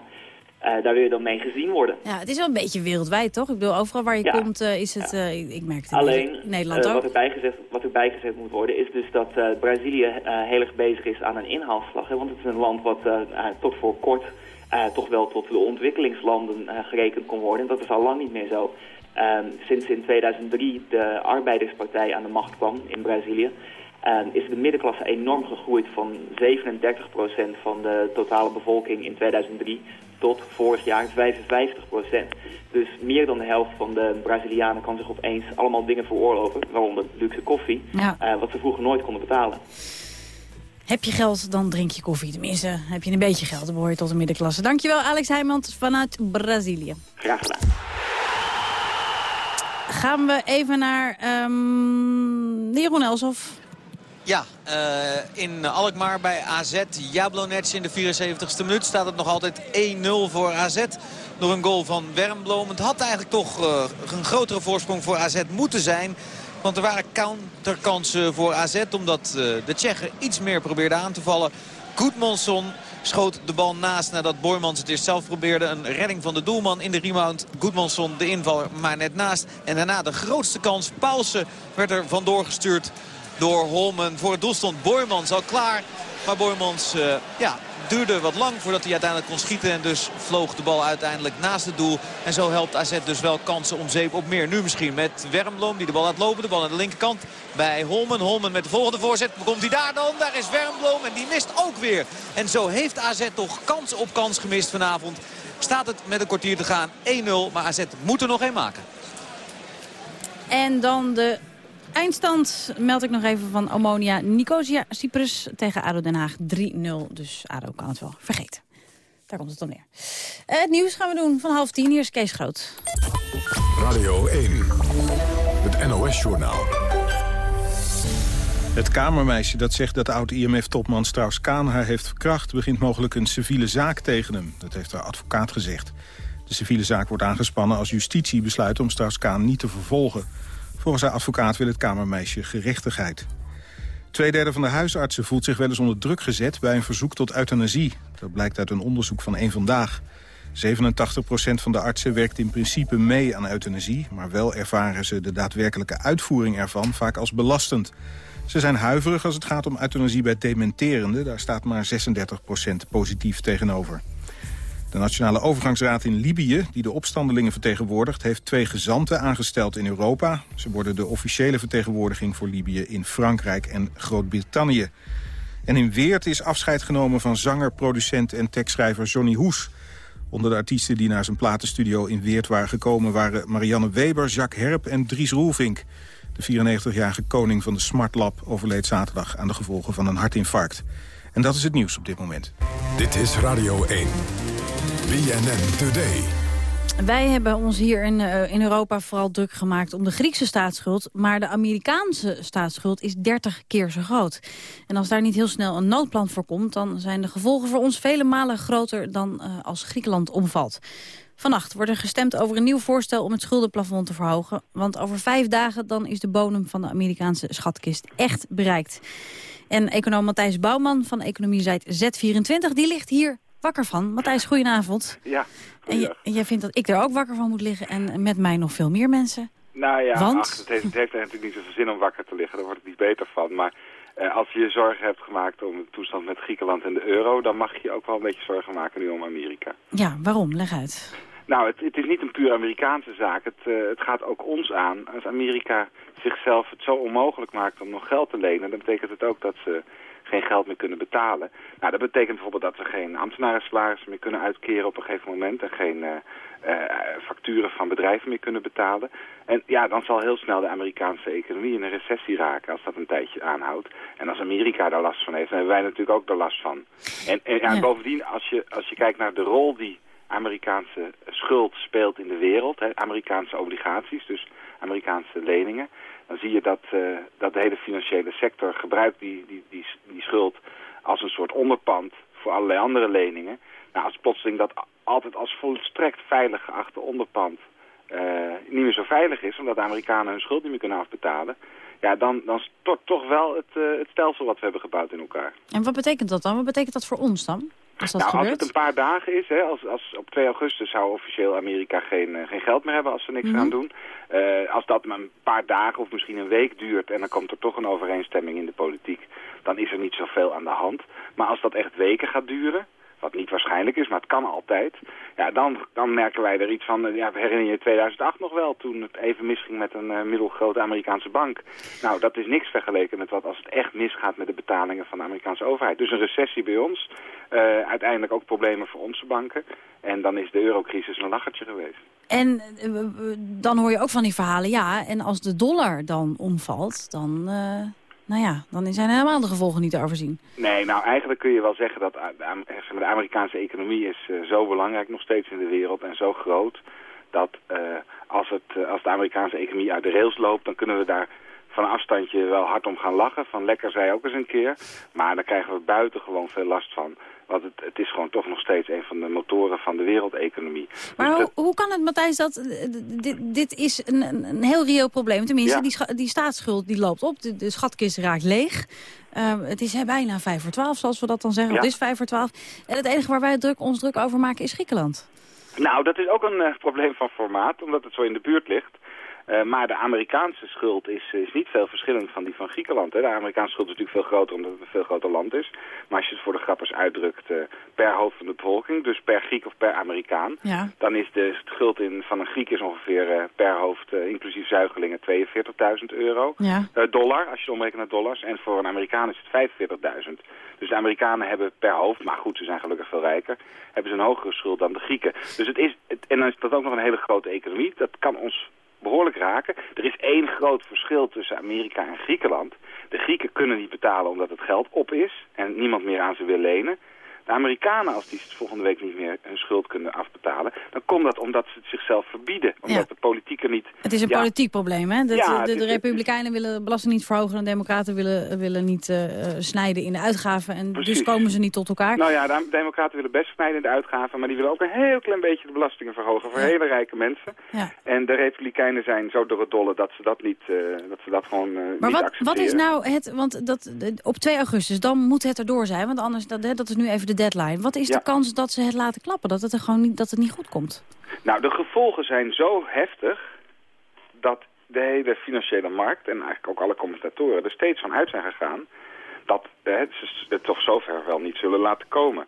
eh, daar wil je dan mee gezien worden. Ja, het is wel een beetje wereldwijd, toch? Ik bedoel, overal waar je Ja. komt eh, is het, eh, ik, ik merk het Alleen, in Nederland ook. wat, erbij gezegd, wat erbij gezegd moet worden, is dus dat Brazilië heel erg bezig is aan een inhaalslag. Hè, want het is een land wat tot voor kort toch wel tot de ontwikkelingslanden gerekend kon worden. En dat is al lang niet meer zo. Ehm, sinds in 2003 de Arbeiderspartij aan de macht kwam in Brazilië, ehm, is de middenklasse enorm gegroeid van 37% van de totale bevolking in 2003 tot vorig jaar 55%. Dus meer dan de helft van de Brazilianen kan zich opeens allemaal dingen veroorloven, waaronder luxe koffie, Ja. eh, wat ze vroeger nooit konden betalen. Heb je geld, dan drink je koffie. Tenminste, heb je een beetje geld, dan behoor je tot de middenklasse. Dankjewel, Alex Heijmans vanuit Brazilië. Graag gedaan. Gaan we even naar ehm Jeroen Elshoff. Ja, eh, in Alkmaar bij AZ. Jablonec in de 74ste minuut staat het nog altijd 1-0 voor AZ. Door een goal van Wermbloom. Het had eigenlijk toch eh, een grotere voorsprong voor AZ moeten zijn. Want er waren counterkansen voor AZ. Omdat eh, de Tsjechen iets meer probeerden aan te vallen. Goedmanson schoot de bal naast nadat Boymans het eerst zelf probeerde. Een redding van de doelman in de rebound. Goedmanson de invaller maar net naast. En daarna de grootste kans. Paulsen werd er vandoor gestuurd door Holmen. Voor het doel stond Boymans al klaar. Maar Boymans eh, ja, duurde wat lang voordat hij uiteindelijk kon schieten. En dus vloog de bal uiteindelijk naast het doel. En zo helpt AZ dus wel kansen om zeep op meer. Nu misschien met Wermbloom die de bal laat lopen. De bal aan de linkerkant bij Holmen. Holmen met de volgende voorzet. Komt hij daar dan? Daar is Wermbloom en die mist ook weer. En zo heeft AZ toch kans op kans gemist vanavond. Staat het met een kwartier te gaan 1-0. Maar AZ moet er nog één maken. En dan de eindstand meld ik nog even van Ammonia Nicosia Cyprus tegen ADO Den Haag 3-0. Dus ADO kan het wel vergeten. Daar komt het dan neer. Eh, het nieuws gaan we doen van half tien. Hier is Kees Groot. Radio 1, het NOS-journaal. Het kamermeisje dat zegt dat oud-IMF-topman Strauss-Kaan haar heeft verkracht... begint mogelijk een civiele zaak tegen hem. Dat heeft haar advocaat gezegd. De civiele zaak wordt aangespannen als justitie besluit om Strauss-Kaan niet te vervolgen. Volgens haar advocaat wil het kamermeisje gerechtigheid. Tweederde van de huisartsen voelt zich wel eens onder druk gezet... bij een verzoek tot euthanasie. Dat blijkt uit een onderzoek van één Vandaag. 87% van de artsen werkt in principe mee aan euthanasie... maar wel ervaren ze de daadwerkelijke uitvoering ervan vaak als belastend. Ze zijn huiverig als het gaat om euthanasie bij dementerende. Daar staat maar 36% positief tegenover. De Nationale Overgangsraad in Libië, die de opstandelingen vertegenwoordigt... heeft twee gezanten aangesteld in Europa. Ze worden de officiële vertegenwoordiging voor Libië in Frankrijk en Groot-Brittannië. En in Weert is afscheid genomen van zanger, producent en tekstschrijver Johnny Hoes. Onder de artiesten die naar zijn platenstudio in Weert waren gekomen... waren Marianne Weber, Jacques Herp en Dries Roelvink. De 94-jarige koning van de Smart Lab overleed zaterdag... aan de gevolgen van een hartinfarct. En dat is het nieuws op dit moment. Dit is Radio 1. BNN Today. Wij hebben ons hier in, eh, in Europa vooral druk gemaakt om de Griekse staatsschuld. Maar de Amerikaanse staatsschuld is 30 keer zo groot. En als daar niet heel snel een noodplan voor komt... dan zijn de gevolgen voor ons vele malen groter dan eh, als Griekenland omvalt. Vannacht wordt er gestemd over een nieuw voorstel om het schuldenplafond te verhogen. Want over vijf dagen dan is de bodem van de Amerikaanse schatkist echt bereikt. En econoom Matthijs Bouwman van economiesite Z24, die ligt hier wakker van. Matthijs, goedenavond. Ja. En, jij vindt dat ik er ook wakker van moet liggen en met mij nog veel meer mensen? Nou ja, Want? ach, het, heeft, het heeft er natuurlijk niet zoveel zin om wakker te liggen. Daar wordt het niet beter van. Maar eh, als je je zorgen hebt gemaakt om de toestand met Griekenland en de euro... dan mag je je ook wel een beetje zorgen maken nu om Amerika. Ja, waarom? Leg uit. Nou, het, het is niet een puur Amerikaanse zaak. Het, eh, het gaat ook ons aan. Als Amerika zichzelf het zo onmogelijk maakt om nog geld te lenen... dan betekent het ook dat ze geen geld meer kunnen betalen. Nou, dat betekent bijvoorbeeld dat we geen ambtenarensalarissen meer kunnen uitkeren op een gegeven moment... en geen eh, eh, facturen van bedrijven meer kunnen betalen. En ja, dan zal heel snel de Amerikaanse economie in een recessie raken als dat een tijdje aanhoudt. En als Amerika daar last van heeft, dan hebben wij natuurlijk ook er last van. En, en ja, Ja. bovendien, als je, als je kijkt naar de rol die Amerikaanse schuld speelt in de wereld, hè, Amerikaanse obligaties, dus Amerikaanse leningen, dan zie je dat, eh, dat de hele financiële sector gebruikt die, die, die, die schuld als een soort onderpand voor allerlei andere leningen. Nou, als plotseling dat altijd als volstrekt veilig geachte onderpand eh, niet meer zo veilig is, omdat de Amerikanen hun schuld niet meer kunnen afbetalen, ja, dan, dan stort toch wel het, eh, het stelsel wat we hebben gebouwd in elkaar. En wat betekent dat dan? Wat betekent dat voor ons dan? Als dat nou, als het een paar dagen is, hè, als, als op 2 augustus zou officieel Amerika geen, eh, geen geld meer hebben als ze niks Mhm. gaan doen. Eh, als dat maar een paar dagen of misschien een week duurt en dan komt er toch een overeenstemming in de politiek, dan is er niet zoveel aan de hand. Maar als dat echt weken gaat duren, wat niet waarschijnlijk is, maar het kan altijd, ja, dan, dan merken wij er iets van, eh, ja, herinner je 2008 nog wel, toen het even misging met een eh, middelgrote Amerikaanse bank. Nou, dat is niks vergeleken met wat als het echt misgaat met de betalingen van de Amerikaanse overheid. Dus een recessie bij ons, eh, uiteindelijk ook problemen voor onze banken. En dan is de eurocrisis een lachertje geweest. En dan hoor je ook van die verhalen, ja, en als de dollar dan omvalt, dan, nou ja, dan zijn helemaal de gevolgen niet te overzien. Nee, nou eigenlijk kun je wel zeggen dat eh, maar, de Amerikaanse economie is eh, zo belangrijk nog steeds in de wereld en zo groot dat eh, als, het, eh, als de Amerikaanse economie uit de rails loopt, dan kunnen we daar van afstandje wel hard om gaan lachen. Van lekker zij ook eens een keer. Maar daar krijgen we buitengewoon veel last van. Want het, het is gewoon toch nog steeds een van de motoren van de wereldeconomie. Maar Dus hoe, dat- hoe kan het, Matthijs, dat eh, dit, dit is een, een heel reëel probleem. Tenminste, Ja. die, die staatsschuld die loopt op, de, de schatkist raakt leeg. Eh, het is hè, bijna 5 voor 12, zoals we dat dan zeggen. Ja. Het is 5 voor 12. En het enige waar wij druk, ons druk over maken is Griekenland. Nou, dat is ook een eh, probleem van formaat, omdat het zo in de buurt ligt. Eh, maar de Amerikaanse schuld is, is niet veel verschillend van die van Griekenland. Hè. De Amerikaanse schuld is natuurlijk veel groter omdat het een veel groter land is. Maar als je het voor de grappers uitdrukt eh, per hoofd van de bevolking, dus per Griek of per Amerikaan, Ja. dan is de schuld in, van een Griek is ongeveer eh, per hoofd, inclusief zuigelingen, 42.000 euro. Ja. Dollar, als je het omrekent naar dollars. En voor een Amerikaan is het 45.000. Dus de Amerikanen hebben per hoofd, maar goed, ze zijn gelukkig veel rijker, hebben ze een hogere schuld dan de Grieken. Dus het is, het, en dan is dat ook nog een hele grote economie. Dat kan ons behoorlijk raken. Er is één groot verschil tussen Amerika en Griekenland. De Grieken kunnen niet betalen omdat het geld op is en niemand meer aan ze wil lenen. De Amerikanen, als die volgende week niet meer hun schuld kunnen afbetalen, dan komt dat omdat ze het zichzelf verbieden. Omdat Ja. de politiek er niet... Het is een Ja, politiek probleem, hè? Dat, Ja, eh, de, de Republikeinen willen belasting niet verhogen... en de Democraten willen, willen niet eh, eh, snijden in de uitgaven. En dus komen ze niet tot elkaar. Nou ja, de Democraten willen best snijden in de uitgaven, maar die willen ook een heel klein beetje de belastingen verhogen voor hele rijke mensen. Ja. En de Republikeinen zijn zo door het dolle dat ze dat niet, eh, dat ze dat gewoon eh, Maar niet wat, wat is nou het, want dat, op 2 augustus, dan moet het erdoor zijn, want anders, dat, dat is nu even de deadline. Wat is Ja. de kans dat ze het laten klappen, dat het er gewoon niet, dat het niet goed komt? Nou, de gevolgen zijn zo heftig dat de hele financiële markt en eigenlijk ook alle commentatoren er steeds van uit zijn gegaan dat eh, ze het toch zover wel niet zullen laten komen.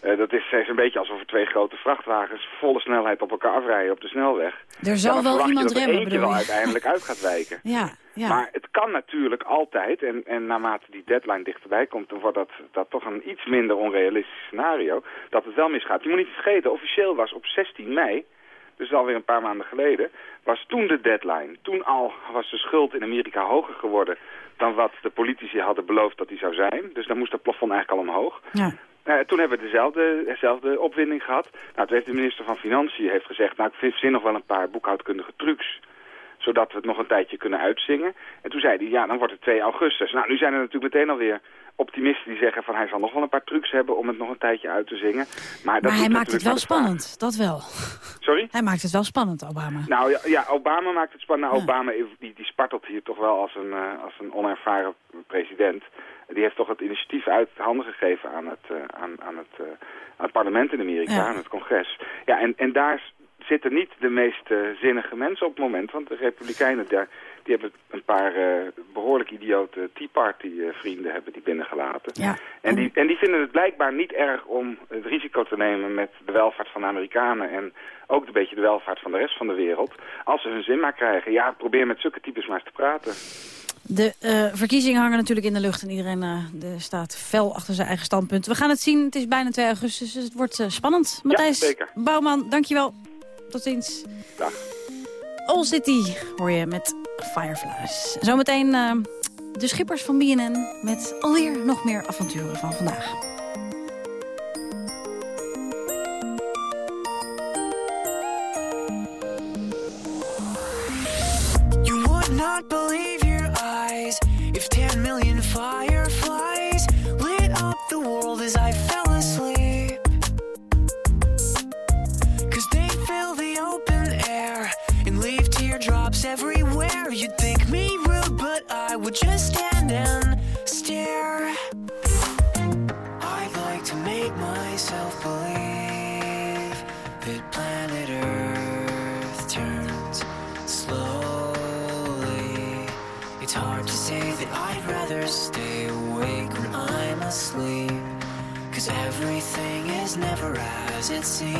Eh, dat is, is een beetje alsof er twee grote vrachtwagens volle snelheid op elkaar afrijden op de snelweg. Er zal wel iemand remmen, bedoel wel je? uiteindelijk uit gaat wijken. Ja, ja. Maar het kan natuurlijk altijd, en, en naarmate die deadline dichterbij komt, dan wordt dat, dat toch een iets minder onrealistisch scenario, dat het wel misgaat. Je moet niet vergeten, officieel was op 16 mei, dus alweer een paar maanden geleden, was toen de deadline. Toen al was de schuld in Amerika hoger geworden dan wat de politici hadden beloofd dat die zou zijn. Dus dan moest dat plafond eigenlijk al omhoog. Ja. Eh, toen hebben we dezelfde, dezelfde opwinding gehad. Nou, toen heeft de minister van Financiën heeft gezegd... nou, ik vind- verzin nog wel een paar boekhoudkundige trucs zodat we het nog een tijdje kunnen uitzingen. En toen zei hij, ja, dan wordt het 2 augustus. Nou, nu zijn er natuurlijk meteen alweer optimisten die zeggen van... hij zal nog wel een paar trucs hebben om het nog een tijdje uit te zingen. Maar, dat Maar hij maakt het wel vraag. spannend, dat wel. Sorry? Hij maakt het wel spannend, Obama. Nou ja, ja, Obama maakt het spannend. Nou, Obama die, die spartelt hier toch wel als een, eh, als een onervaren president. Die heeft toch het initiatief uit handen gegeven aan het, eh, aan, aan, het, eh, aan het parlement in Amerika, Ja. aan het congres. Ja, en, en daar zitten niet de meest eh, zinnige mensen op het moment. Want de republikeinen, daar, die hebben een paar eh, behoorlijk idiote Tea Party eh, vrienden hebben die binnengelaten. Ja. En die, en die vinden het blijkbaar niet erg om het risico te nemen met de welvaart van de Amerikanen en ook een beetje de welvaart van de rest van de wereld. Als ze hun zin maar krijgen. Ja, probeer met zulke types maar eens te praten. De eh, verkiezingen hangen natuurlijk in de lucht en iedereen eh, de staat fel achter zijn eigen standpunt. We gaan het zien, het is bijna 2 augustus, dus het wordt eh, spannend. Matthijs. Bouwman, dankjewel. Tot ziens. Dag. All City hoor je met Fireflies. Zometeen eh, de schippers van BNN met alweer nog meer avonturen van vandaag. You would not believe if 10 million fireflies lit up the world as I fell asleep. Cause they fill the open air and leave teardrops everywhere. You'd think me rude, but I would just as it seems.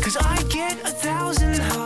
Cause I get a thousand hugs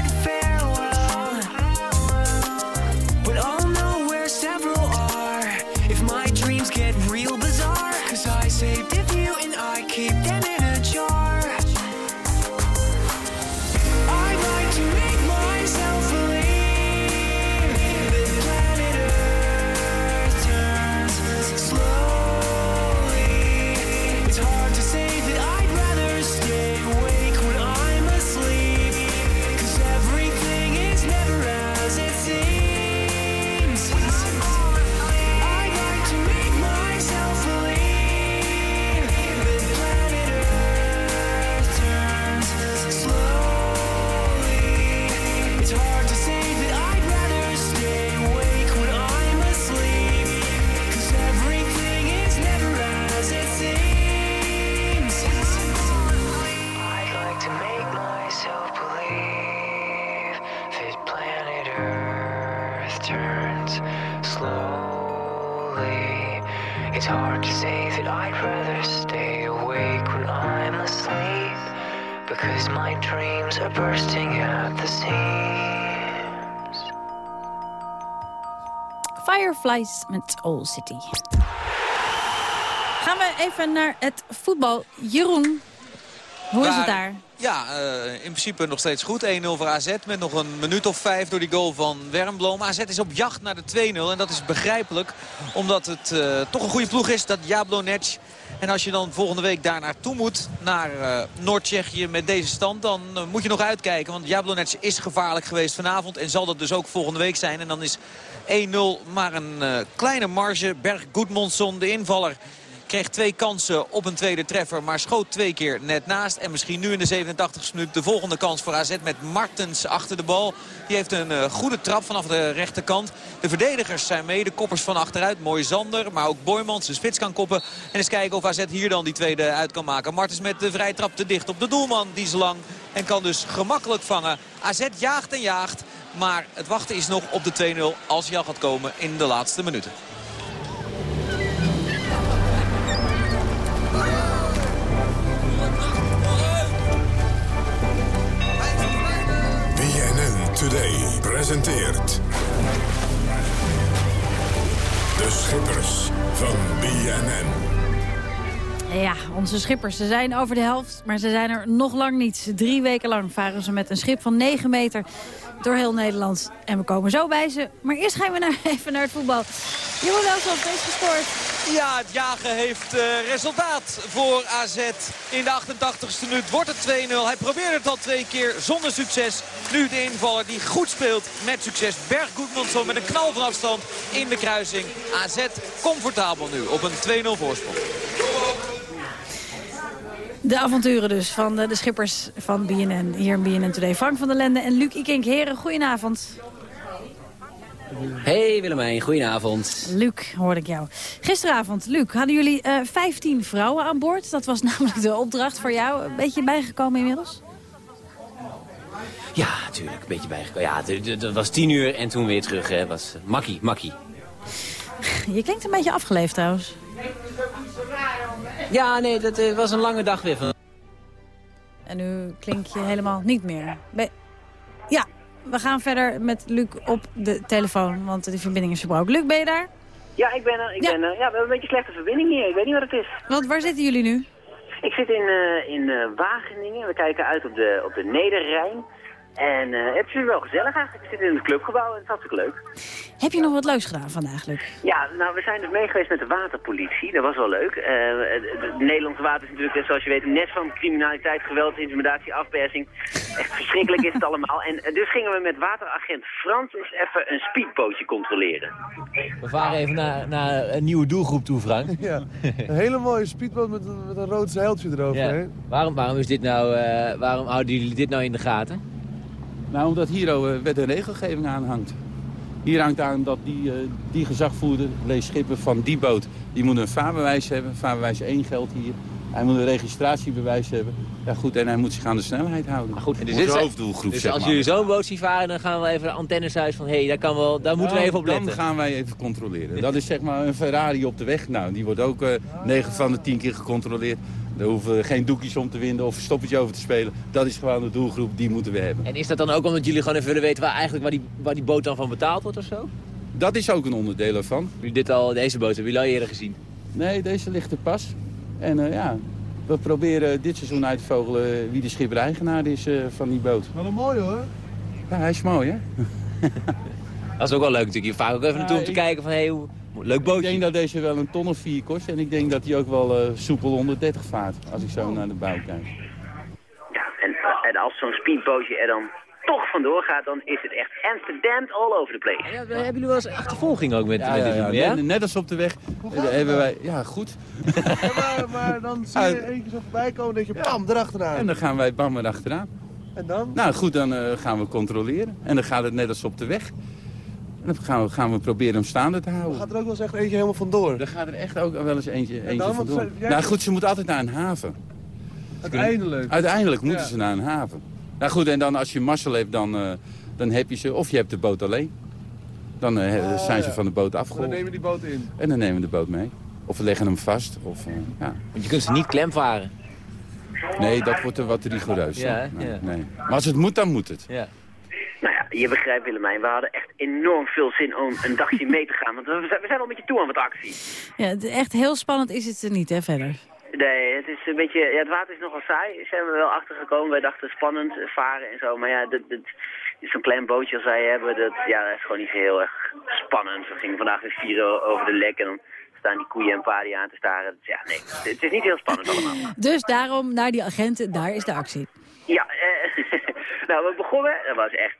Met All City. Gaan we even naar het voetbal. Jeroen, hoe is het daar? Ja, eh, in principe nog steeds goed. 1-0 voor AZ met nog een minuut of vijf door die goal van Wermbloom. AZ is op jacht naar de 2-0 en dat is begrijpelijk. Omdat het eh, toch een goede ploeg is, dat Jablonec. En als je dan volgende week daar naartoe moet, naar eh, Noord-Tsjechië met deze stand... dan moet je nog uitkijken, want Jablonec is gevaarlijk geweest vanavond... en zal dat dus ook volgende week zijn. En dan is 1-0 maar een eh, kleine marge. Berg Goedmondsson, de invaller... Kreeg twee kansen op een tweede treffer, maar schoot twee keer net naast. En misschien nu in de 87e minuut de volgende kans voor AZ met Martens achter de bal. Die heeft een eh, goede trap vanaf de rechterkant. De verdedigers zijn mee, de koppers van achteruit. Mooi Zander, maar ook Boymans, de spits kan koppen. En eens kijken of AZ hier dan die tweede uit kan maken. Martens met de vrije trap te dicht op de doelman, die is lang. En kan dus gemakkelijk vangen. AZ jaagt en jaagt, maar het wachten is nog op de 2-0 als hij al gaat komen in de laatste minuten. BNN Today presenteert... De Schippers van BNN. Ja, onze schippers, ze zijn over de helft, maar ze zijn er nog lang niet. Drie weken lang varen ze met een schip van 9 meter door heel Nederland. En we komen zo bij ze. Maar eerst gaan we naar, even naar het voetbal. Jeroen Elshoff heeft gescoord. Ja, het jagen heeft eh, resultaat voor AZ. In de 88ste minuut wordt het 2-0. Hij probeerde het al twee keer zonder succes. Nu de invaller die goed speelt met succes. Berg Goedmanson met een knal van afstand in de kruising. AZ comfortabel nu op een 2-0 voorsprong. De avonturen dus van de, de schippers van BNN. Hier in BNN Today. Frank van der Lende en Luc Ikink. Heren, goedenavond. Hey Willemijn, goedenavond. Luc, hoorde ik jou. Gisteravond, Luc, hadden jullie eh 15 vrouwen aan boord. Dat was namelijk de opdracht voor jou. Een beetje bijgekomen inmiddels? Ja, natuurlijk, een beetje bijgekomen. Ja, het was tien uur en toen weer terug. Het was eh, makkie, makkie. Je klinkt een beetje afgeleefd trouwens. Ja, nee, dat eh, was een lange dag weer. Van... En nu klink je helemaal niet meer. Ja, we gaan verder met Luc op de telefoon, want de verbinding is verbroken. Luc, ben je daar? Ja, ik ben er. Ik Ja. Ben er. Ja, we hebben een beetje slechte verbinding hier. Ik weet niet wat het is. Want waar zitten jullie nu? Ik zit in, eh, in eh, Wageningen. We kijken uit op de, op de Nederrijn. En eh, het is wel gezellig eigenlijk. Ik zit in het clubgebouw en het is hartstikke leuk. Heb je nog wat leuks gedaan vandaag, Luc? Ja, nou, we zijn dus mee geweest met de waterpolitie. Dat was wel leuk. Eh, het het Nederlandse water is natuurlijk, zoals je weet, net van criminaliteit, geweld, intimidatie, afpersing. Echt verschrikkelijk is het allemaal. En eh, dus gingen we met wateragent Frans eens even een speedbootje controleren. We varen even naar, naar een nieuwe doelgroep toe, Frank. Ja, een hele mooie speedboot met een, met een rood zeiltje eroverheen. Waarom, waarom, is dit nou, eh, waarom houden jullie dit nou in de gaten? Nou, omdat hier ook, eh, wet en regelgeving aan hangt. Hier hangt aan dat die, eh, die gezagvoerder, lees schipper van die boot, die moet een vaarbewijs hebben. Vaarbewijs 1 geldt hier. Hij moet een registratiebewijs hebben. Ja goed, en hij moet zich aan de snelheid houden. Maar goed, en dus Onze dit zijn- hoofddoelgroep, Dus zeg als maar. jullie zo'n boot zien varen, dan gaan we even de antennes uit van... hé, hey, daar, kan wel, daar moeten we Nou, even op letten. Dan gaan wij even controleren. Dat is zeg maar een Ferrari op de weg. Nou, die wordt ook eh 9 van de 10 keer gecontroleerd. Daar hoeven we geen doekjes om te winden of een stoppetje over te spelen. Dat is gewoon de doelgroep, die moeten we hebben. En is dat dan ook omdat jullie gewoon even willen weten waar, eigenlijk, waar, die, waar die boot dan van betaald wordt of zo? Dat is ook een onderdeel ervan. Jullie dit al, deze boot hebben jullie al eerder gezien? Nee, deze ligt er pas. En eh, ja, we proberen dit seizoen uit te vogelen wie de schipper-eigenaar is eh, van die boot. Wel een mooie hoor. Ja, hij is mooi, hè? Dat is ook wel leuk natuurlijk. Je vaak ook even naartoe om te ik- kijken van... hé, hoe, leuk bootje. Ik denk dat deze wel een ton of vier kost. En ik denk dat hij ook wel eh, soepel onder 30 vaart. Als ik zo naar de bouw kijk. En, en als zo'n speedbootje er dan toch vandoor gaat, dan is het echt Amsterdam all over the place. Ja, hebben jullie wel eens achtervolging ook met, Ja, met ja, dit ja, doen, ja? Net, net als op de weg eh, hebben wij... Ja, goed. Maar, maar dan zie je eentje zo voorbij komen en denk je, bam, erachteraan. En dan gaan wij bam erachteraan. En dan? Nou goed, dan eh, gaan we controleren. En dan gaat het net als op de weg. En dan gaan we, gaan we proberen hem staande te houden. Gaat er ook wel eens echt eentje helemaal vandoor? Er gaat er echt ook wel eens eentje, eentje dan? Vandoor. jij- Nou goed, ze moet altijd naar een haven. Uiteindelijk. Uiteindelijk moeten Ja. ze naar een haven. Nou goed, en dan als je mazzel hebt, dan, eh, dan heb je ze. Of je hebt de boot alleen. Dan eh, Ah, zijn ze ja. van de boot Dan afgehaald. nemen we die boot in. En dan nemen we de boot mee. Of we leggen hem vast. Of, eh, ja. Want je kunt ze niet klemvaren. Nee, dat wordt er wat rigoureus. Ja, nee, Ja. nee. Maar als het moet, dan moet het. Ja. Nou ja, je begrijpt Willemijn, we hadden echt enorm veel zin om een dagje mee te gaan. Want we zijn, we zijn al een beetje toe aan wat actie. Ja, het- echt heel spannend is het er niet, hè, verder. Nee, het is een beetje, ja, het water is nogal saai, zijn we wel achtergekomen. Wij dachten spannend, eh, varen en zo. Maar ja, dit, dit, zo'n klein bootje als wij hebben, dat, ja, dat is gewoon niet zo heel erg spannend. We gingen vandaag weer vieren over de lek en dan staan die koeien en paarden aan te staren. Dus ja, nee, het, het is niet heel spannend allemaal. Dus daarom naar die agenten, daar is de actie. Ja, eh, nou, we begonnen, dat was echt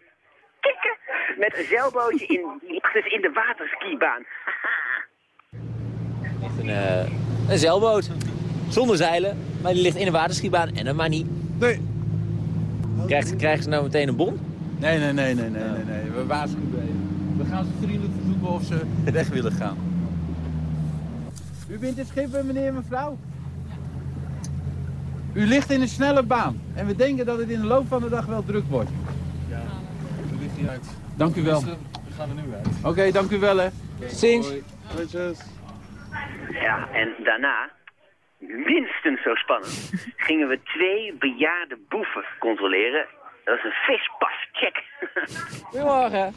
kikken, met een zeilbootje in, dus in de waterskibaan. Een, eh, een zeilboot. Zonder zeilen. Maar die ligt in de waterschietbaan. En maar niet. Nee. Krijgt, krijgen ze nou meteen een bon? Nee, nee, nee, nee, nee, nee, nee. We waarschuwen even. We gaan ze vriendelijk verzoeken of ze weg willen gaan. U bent het schipper, meneer, mevrouw? U ligt in een snelle baan. En we denken dat het in de loop van de dag wel druk wordt. Ja, we ligt hier uit. Dank u wel. We gaan er nu uit. Oké, dank u wel, hè. Ziens. Groetjes. Ja, en daarna, minstens zo spannend, gingen we twee bejaarde boeven controleren. Dat is een vispas-check. Goedemorgen.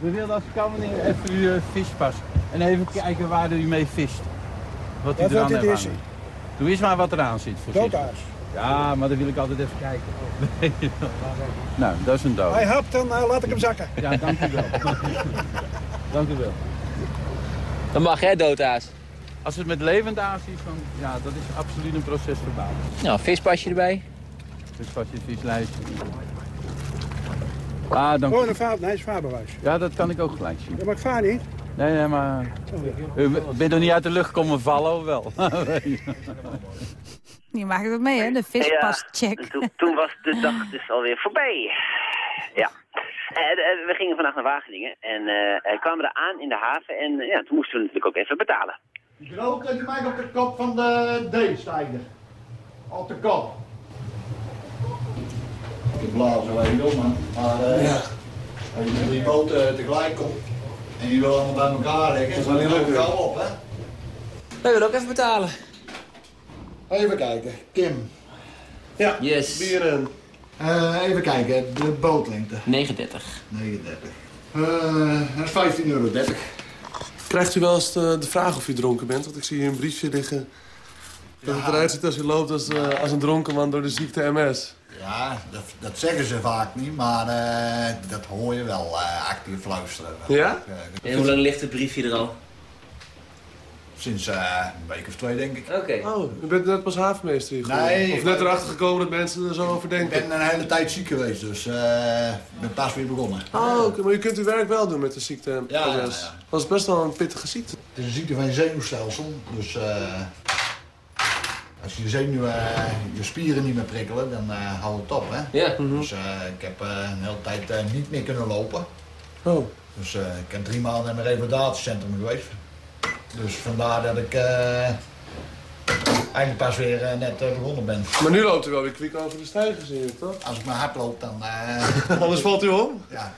We willen als het kan, meneer, even uw eh, vispas. En even kijken waar u mee vist. Wat u Wat eraan heeft hangen. Doe eens maar wat eraan zit. Doodaars. Ja, maar dan wil ik altijd even kijken. nou, dat is een dood. Hij hapt, dan eh, laat ik hem zakken. Ja, dank u wel. dank u wel. Dan mag hè, doodaas. Als het met levend aas is, dan ja, dat is absoluut een proces verbaal. Nou, vispasje erbij. Vispasje, vislijstje. Ah, Gewoon u. een vaar, nee, is vaarbewijs. Ja, dat kan ik ook gelijk zien. Ja, maar ik vaar niet. Nee, nee, maar... U bent er niet uit de lucht komen vallen, of wel? Je maakt het mee, hè, de vispast-check. Ja, toen, toen was de dag dus alweer voorbij. Ja. Eh, eh, we gingen vandaag naar Wageningen en eh, kwamen er aan in de haven en ja, toen moesten we natuurlijk ook even betalen. Ik geloof dat je mij op de kop van de D stijgen. Op de kop. Ik blazen weet je man. Maar eh, als je met die boot eh, tegelijk komt en je wil allemaal bij elkaar leggen, dan lukt het wel op hè. Wij willen ook even betalen. Even kijken, Kim. Ja, Yes. bieren. Eh, even kijken, de bootlengte. 39. 39. Eh, dat is 15,30 euro. Krijgt u wel eens de, de vraag of u dronken bent? Want ik zie hier een briefje liggen. Dat het eruit ziet als u loopt als, eh, als een dronken man door de ziekte MS. Ja, dat, dat zeggen ze vaak niet, maar eh, dat hoor je wel eh actief fluisteren. Ja? En hoe lang ligt het briefje er al? Sinds eh, een week of twee, denk ik. Oké. Oh, u bent net pas havenmeester hier geworden. Nee, Of ik net ben- erachter gekomen dat mensen er zo over Ik denken. ben een hele tijd ziek geweest, dus eh, ik ben pas weer begonnen. Oh, oké, maar u kunt uw werk wel doen met de ziekte. Ja, ja, ja. Dat is best wel een pittige ziekte. Het is een ziekte van je zenuwstelsel, dus eh, als je je zenuwen, eh, je spieren niet meer prikkelen, dan eh houdt het op. Hè? Ja. Dus eh, ik heb eh, een hele tijd eh, niet meer kunnen lopen. Oh. Dus eh, ik ben drie maanden in mijn revalidatiecentrum geweest. Dus vandaar dat ik eh, eigenlijk pas weer eh, net eh, begonnen ben. Maar nu loopt u wel weer kwiek over de stijgers hier, toch? Als ik maar hard loop, dan... Anders valt u om? Ja.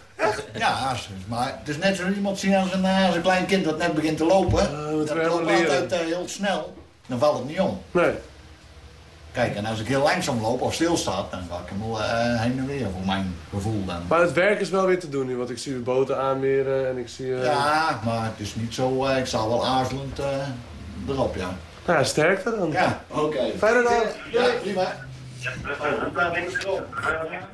Ja, als- maar het is net zo iemand zien als een, als een klein kind dat net begint te lopen. dat loopt altijd heel snel. Dan valt het niet om. Nee. Kijk, en als ik heel langzaam loop of stilstaat, dan ga ik hem wel eh, heen en weer voor mijn gevoel dan. Maar het werk is wel weer te doen nu, want ik zie uw boten aanmeren en ik zie... eh, Ja, maar het is niet zo, eh, ik sta wel aarzelend erop, ja. Nou ja, sterkte dan. Ja, oké. Fijne dag. Ja, prima.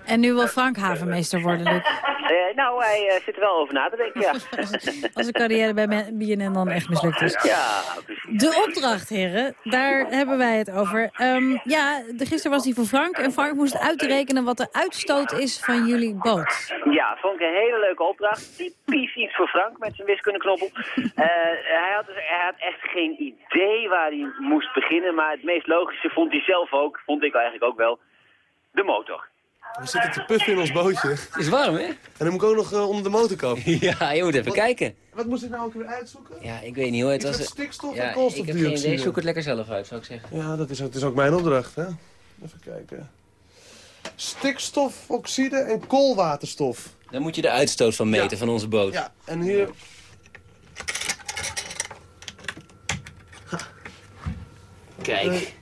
En nu wil Frank havenmeester worden, Luc. Eh, nou, hij eh, zit er wel over na te denken, ja. Als de carrière bij BNN dan echt mislukt is. Ja, precies. De opdracht, heren, daar hebben wij het over. Ehm, ja, de, gisteren was die voor Frank en Frank moest uitrekenen wat de uitstoot is van jullie boot. Ja, vond ik een hele leuke opdracht. Typisch iets voor Frank met zijn wiskundeknoppel. Eh, hij, had dus, hij had echt geen idee waar hij moest beginnen. Maar het meest logische vond hij zelf ook, vond ik eigenlijk ook wel, de motor. We zitten te puffen in ons bootje. Het is warm, hè? En dan moet ik ook nog eh, onder de motorkap. Ja, je moet even Wat- kijken. Wat moest ik nou ook weer uitzoeken? Ja, ik weet niet hoor. Het was, stikstof ja, en Ik koolstofdioxide. heb geen idee. Zoek het lekker zelf uit, zou ik zeggen. Ja, dat is, het is ook mijn opdracht, hè. Even kijken. Stikstofoxide en koolwaterstof. Daar moet je de uitstoot van meten van onze boot. Ja, en hier... Kijk,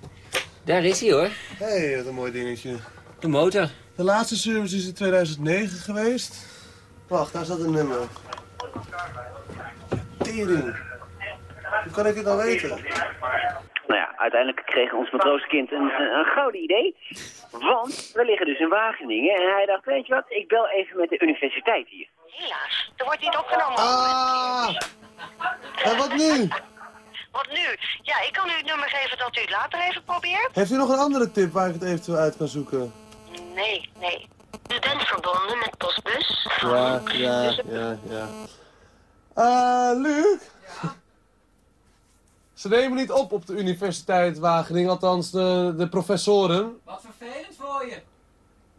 daar is hij hoor. Hé, hey, wat een mooi dingetje. De motor. De laatste service is in 2009 geweest. Wacht, daar staat een nummer. Tering. Hoe kan ik het nou weten? Nou ja, uiteindelijk kreeg ons matrooskind een, een, een gouden idee. Want we liggen dus in Wageningen en hij dacht, weet je wat, ik bel even met de universiteit hier. Helaas, er wordt niet opgenomen. Ah! En wat nu? Wat nu? Ja, ik kan u het nummer geven dat u het later even probeert. Heeft u nog een andere tip waar ik het eventueel uit kan zoeken? Nee, nee. U bent verbonden met postbus. Ja, ja, ja, ja. Eh, Luc? Ze nemen niet op op de Universiteit Wageningen, althans de, de professoren. Wat vervelend voor je.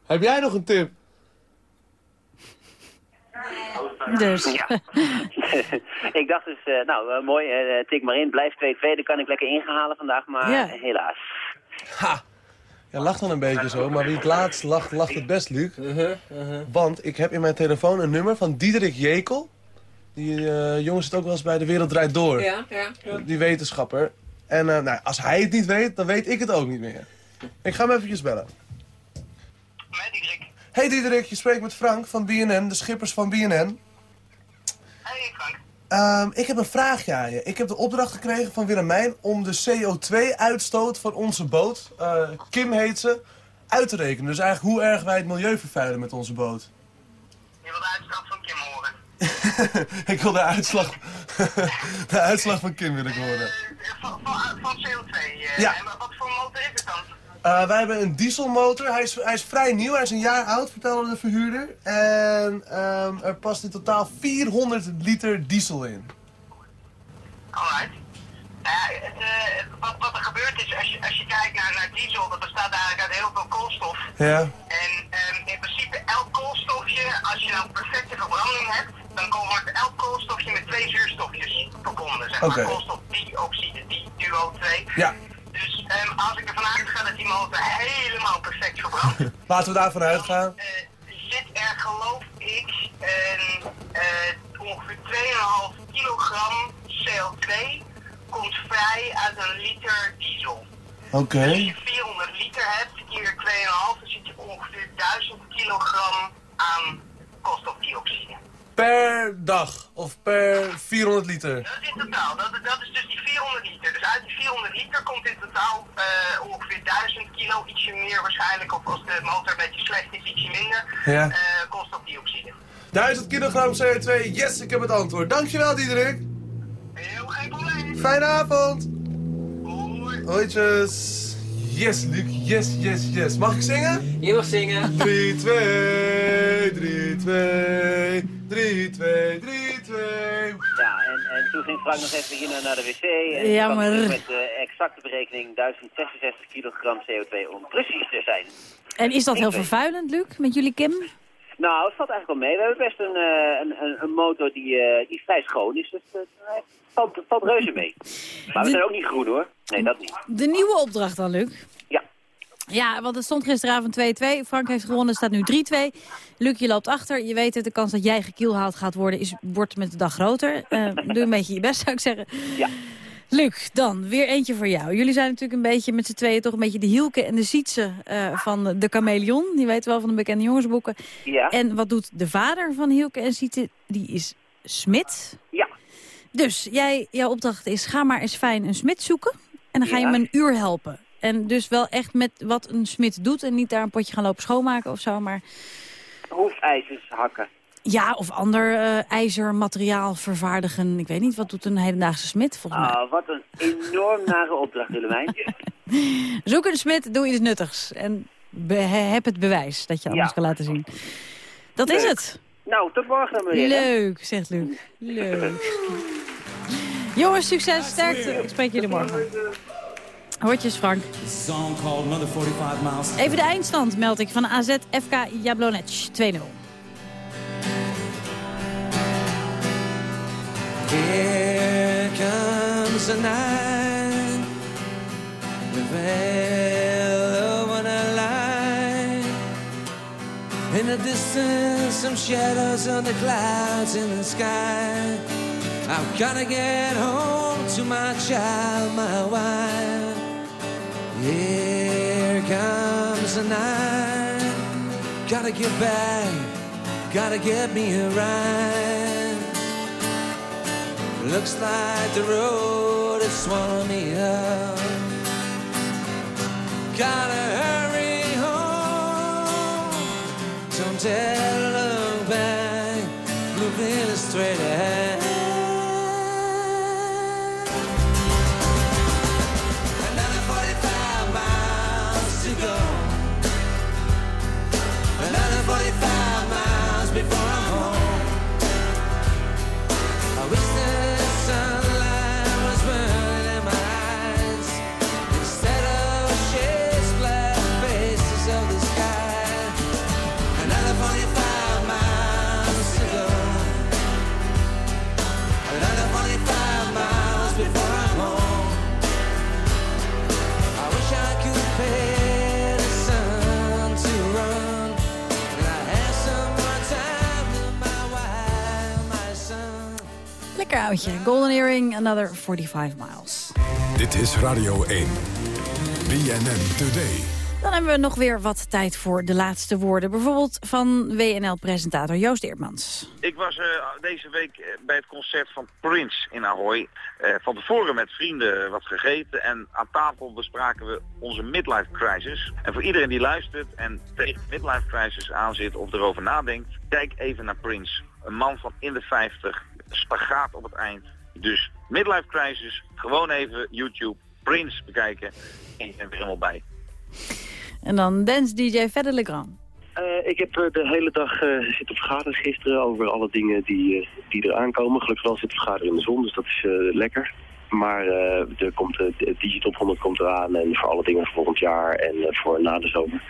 Heb jij nog een tip? Dus. Ja. ik dacht dus, eh, nou eh, mooi, eh, tik maar in, blijf 2-2, dan kan ik lekker ingehalen vandaag, maar Ja. helaas. Ha! Ja, lacht dan een beetje zo, maar wie het laatst lacht, lacht het best, Luc. Want ik heb in mijn telefoon een nummer van Diederik Jekel. Die eh, jongen zit ook wel eens bij De Wereld Draait Door. Ja, ja. ja. Die wetenschapper. En eh, nou, als hij het niet weet, dan weet ik het ook niet meer. Ik ga hem eventjes bellen. Hey Diederik, je spreekt met Frank van BNN, de schippers van BNN. Hey Frank. Ehm, ik heb een vraagje aan je. Ik heb de opdracht gekregen van Willemijn om de CO2-uitstoot van onze boot, eh, Kim heet ze, uit te rekenen. Dus eigenlijk hoe erg wij het milieu vervuilen met onze boot. Je wil de uitslag van Kim horen. ik wil de uitslag, de uitslag van Kim wil ik horen. Van, van, van CO2. eh, Ja. En wat voor motor is het dan? Eh, wij hebben een dieselmotor. Hij is, hij is vrij nieuw. Hij is een jaar oud, vertelde de verhuurder. En ehm, er past in totaal 400 liter diesel in. Alright. Ja, het, eh, wat, wat er gebeurt is, als je, als je kijkt naar, naar diesel, dat bestaat eigenlijk uit heel veel koolstof. Ja. En ehm, in principe elk koolstofje, als je nou perfecte verbranding hebt, dan wordt elk koolstofje met twee zuurstofjes verbonden. Zeg maar koolstofdioxide, die duo 2. Ja. Als ik ervan uitga dat die motor helemaal perfect verbrandt, Laten we daarvan uitgaan. zit er geloof ik een, eh, ongeveer 2,5 kilogram CO2 komt vrij uit een liter diesel. Oké. Dus als je 400 liter hebt, keer 2,5, dan zit je ongeveer 1000 kilogram aan koolstofdioxide. Per dag of per 400 liter. Dat is in totaal, dat, dat is dus die 400 liter. Dus uit die 400 liter komt in totaal eh, ongeveer 1000 kilo, ietsje meer waarschijnlijk, of als de motor een beetje slecht is, ietsje minder, Ja. eh, koolstofdioxide. 1000 kilogram CO2. Yes, ik heb het antwoord. Dankjewel, Diederik. Heel geen probleem. Fijne avond. Hoi. Yes, Luc. Yes, yes, yes. Mag ik zingen? Je mag zingen. 3, 2, 3, 2, 3, 2, 3, 2. Ja, en, en toen ging Frank nog even hier naar de wc. En Ja, kwam maar- terug met de exacte berekening 1066 kilogram CO2 om precies te zijn. En is dat heel vervuilend, Luc, met jullie Kim? Nou, het valt eigenlijk wel mee. We hebben best een, eh, een, een, een motor die, eh, die vrij schoon is. Dus het eh, valt, valt reuze mee. Maar we zijn ook niet groen hoor. Nee, dat niet. De nieuwe opdracht dan, Luc? Ja. Ja, want het stond gisteravond 2-2. Frank heeft gewonnen, staat nu 3-2. Luc, je loopt achter. Je weet het, de kans dat jij gekielhaald gaat worden... Is, wordt met de dag groter. Doe een beetje je best, zou ik zeggen. Ja. Luc, dan weer eentje voor jou. Jullie zijn natuurlijk een beetje met z'n tweeën toch een beetje de Hielke en de Sietse eh, van de chameleon. Die weten wel van de bekende jongensboeken. Ja. En wat doet de vader van Hielke en Sietse? Die is smid. Ja. Dus jij, jouw opdracht is, ga maar eens fijn een smid zoeken. En dan ga je hem een uur helpen. En dus wel echt met wat een smid doet. En niet daar een potje gaan lopen schoonmaken of zo. Maar Hoefijzers hakken. Ja, of ander eh ijzermateriaal vervaardigen. Ik weet niet, wat doet een hedendaagse smid volgens mij? Ah, wat een enorm nare opdracht, Willemijn. Zoek een smid, doe iets nuttigs. En be- heb het bewijs dat je anders Ja. kan laten zien. Dat is het. Nou, tot morgen dan weer. hè? Leuk, zegt Luc. Leuk. Jongens, succes, sterkte. Ik spreek jullie morgen. Hoortjes, Frank. Song called Another 45 Miles. Even de eindstand meld ik van AZ FK Jablonec 2-0. Here comes the night. The veil over the line In the distance some shadows on the clouds in the sky. I've gotta get home to my child, my wife. Here comes the night. Gotta get back, gotta get me a ride. Looks like the road is swallowing me up. Gotta hurry home. Don't tell oudje. Golden Earring, Another 45 Miles. Dit is Radio 1. BNN Today. Dan hebben we nog weer wat tijd voor de laatste woorden. Bijvoorbeeld van WNL-presentator Joost Eertmans. Ik was eh, deze week eh, bij het concert van Prince in Ahoy. Eh, van tevoren met vrienden wat gegeten en aan tafel bespraken we onze midlife crisis. En voor iedereen die luistert en tegen midlife crisis aanzit of erover nadenkt, kijk even naar Prince. Een man van in de 50, spagaat op het eind. Dus midlife crisis, gewoon even YouTube, Prince bekijken en je bent er helemaal bij. En dan dance-dj Verder Legrand. Eh, ik heb eh, de hele dag eh, zitten vergaderen gisteren over alle dingen die, eh, die eraan komen. Gelukkig wel zitten vergaderen in de zon, dus dat is eh, lekker. Maar eh, er komt, de de Digitop 100 komt eraan en voor alle dingen voor volgend jaar en eh, voor na de zomer.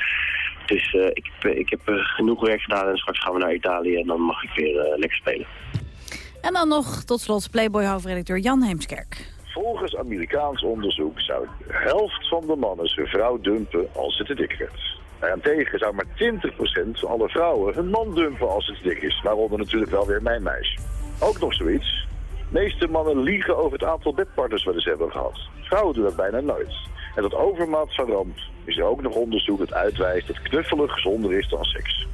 Dus eh, ik, heb, ik heb genoeg werk gedaan en straks gaan we naar Italië en dan mag ik weer lekker spelen. En dan nog tot slot Playboy-hoofdredacteur Jan Heemskerk. Volgens Amerikaans onderzoek zou de helft van de mannen zijn vrouw dumpen als ze te dik werd. Daarentegen zou maar 20% van alle vrouwen hun man dumpen als het te dik is. Waaronder natuurlijk wel weer mijn meisje. Ook nog zoiets. De meeste mannen liegen over het aantal bedpartners wat ze hebben gehad. Vrouwen doen dat bijna nooit. En tot overmaat van ramp is er ook nog onderzoek dat uitwijst dat knuffelen gezonder is dan seks.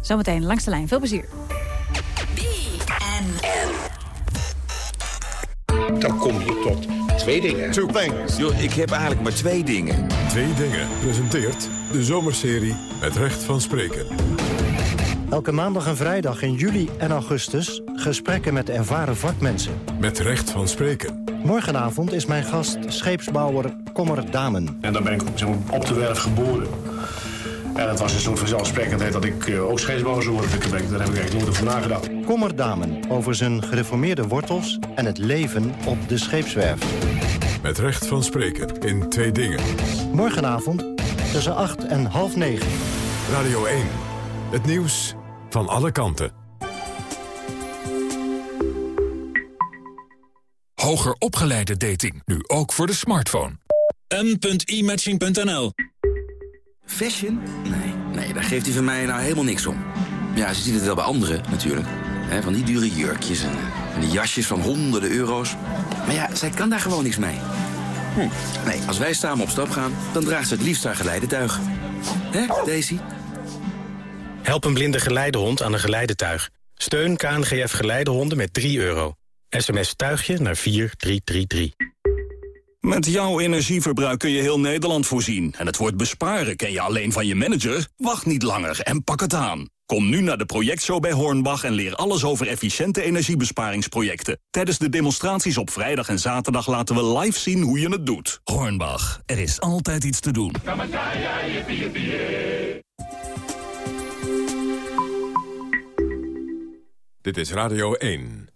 Zometeen langs de lijn. Veel plezier. Dan kom je tot twee dingen. Two things. Yo, ik heb eigenlijk maar twee dingen. Twee dingen presenteert de zomerserie Het Recht van Spreken. Elke maandag en vrijdag in juli en augustus gesprekken met ervaren vakmensen. Met Recht van Spreken. Morgenavond is mijn gast scheepsbouwer Kommer Damen. En dan ben ik op de werf geboren. En het was een soort vanzelfsprekendheid dat ik eh, ook scheepsbouwer zou worden. Daar heb ik daar heb ik eigenlijk nooit over nagedacht. Kommer Damen over zijn gereformeerde wortels en het leven op de scheepswerf. Met Recht van Spreken in Twee Dingen. Morgenavond tussen 8 en half 9. Radio 1. Het nieuws van alle kanten. Hoger opgeleide dating, nu ook voor de smartphone. m.imatching.nl Fashion? Nee, nee, daar geeft hij van mij nou helemaal niks om. Ja, ze ziet het wel bij anderen natuurlijk. Hè, van die dure jurkjes en, eh, en die jasjes van honderden euro's. Maar ja, zij kan daar gewoon niks mee. Hm. Nee, als wij samen op stap gaan, dan draagt ze het liefst haar geleidetuig. Hè, Daisy? Help een blinde geleidehond aan een geleidetuig. Steun KNGF Geleidehonden met 3 euro. SMS tuigje naar 4333. Met jouw energieverbruik kun je heel Nederland voorzien. En het woord besparen ken je alleen van je manager? Wacht niet langer en pak het aan. Kom nu naar de projectshow bij Hornbach en leer alles over efficiënte energiebesparingsprojecten. Tijdens de demonstraties op vrijdag en zaterdag laten we live zien hoe je het doet. Hornbach, er is altijd iets te doen. Dit is Radio 1.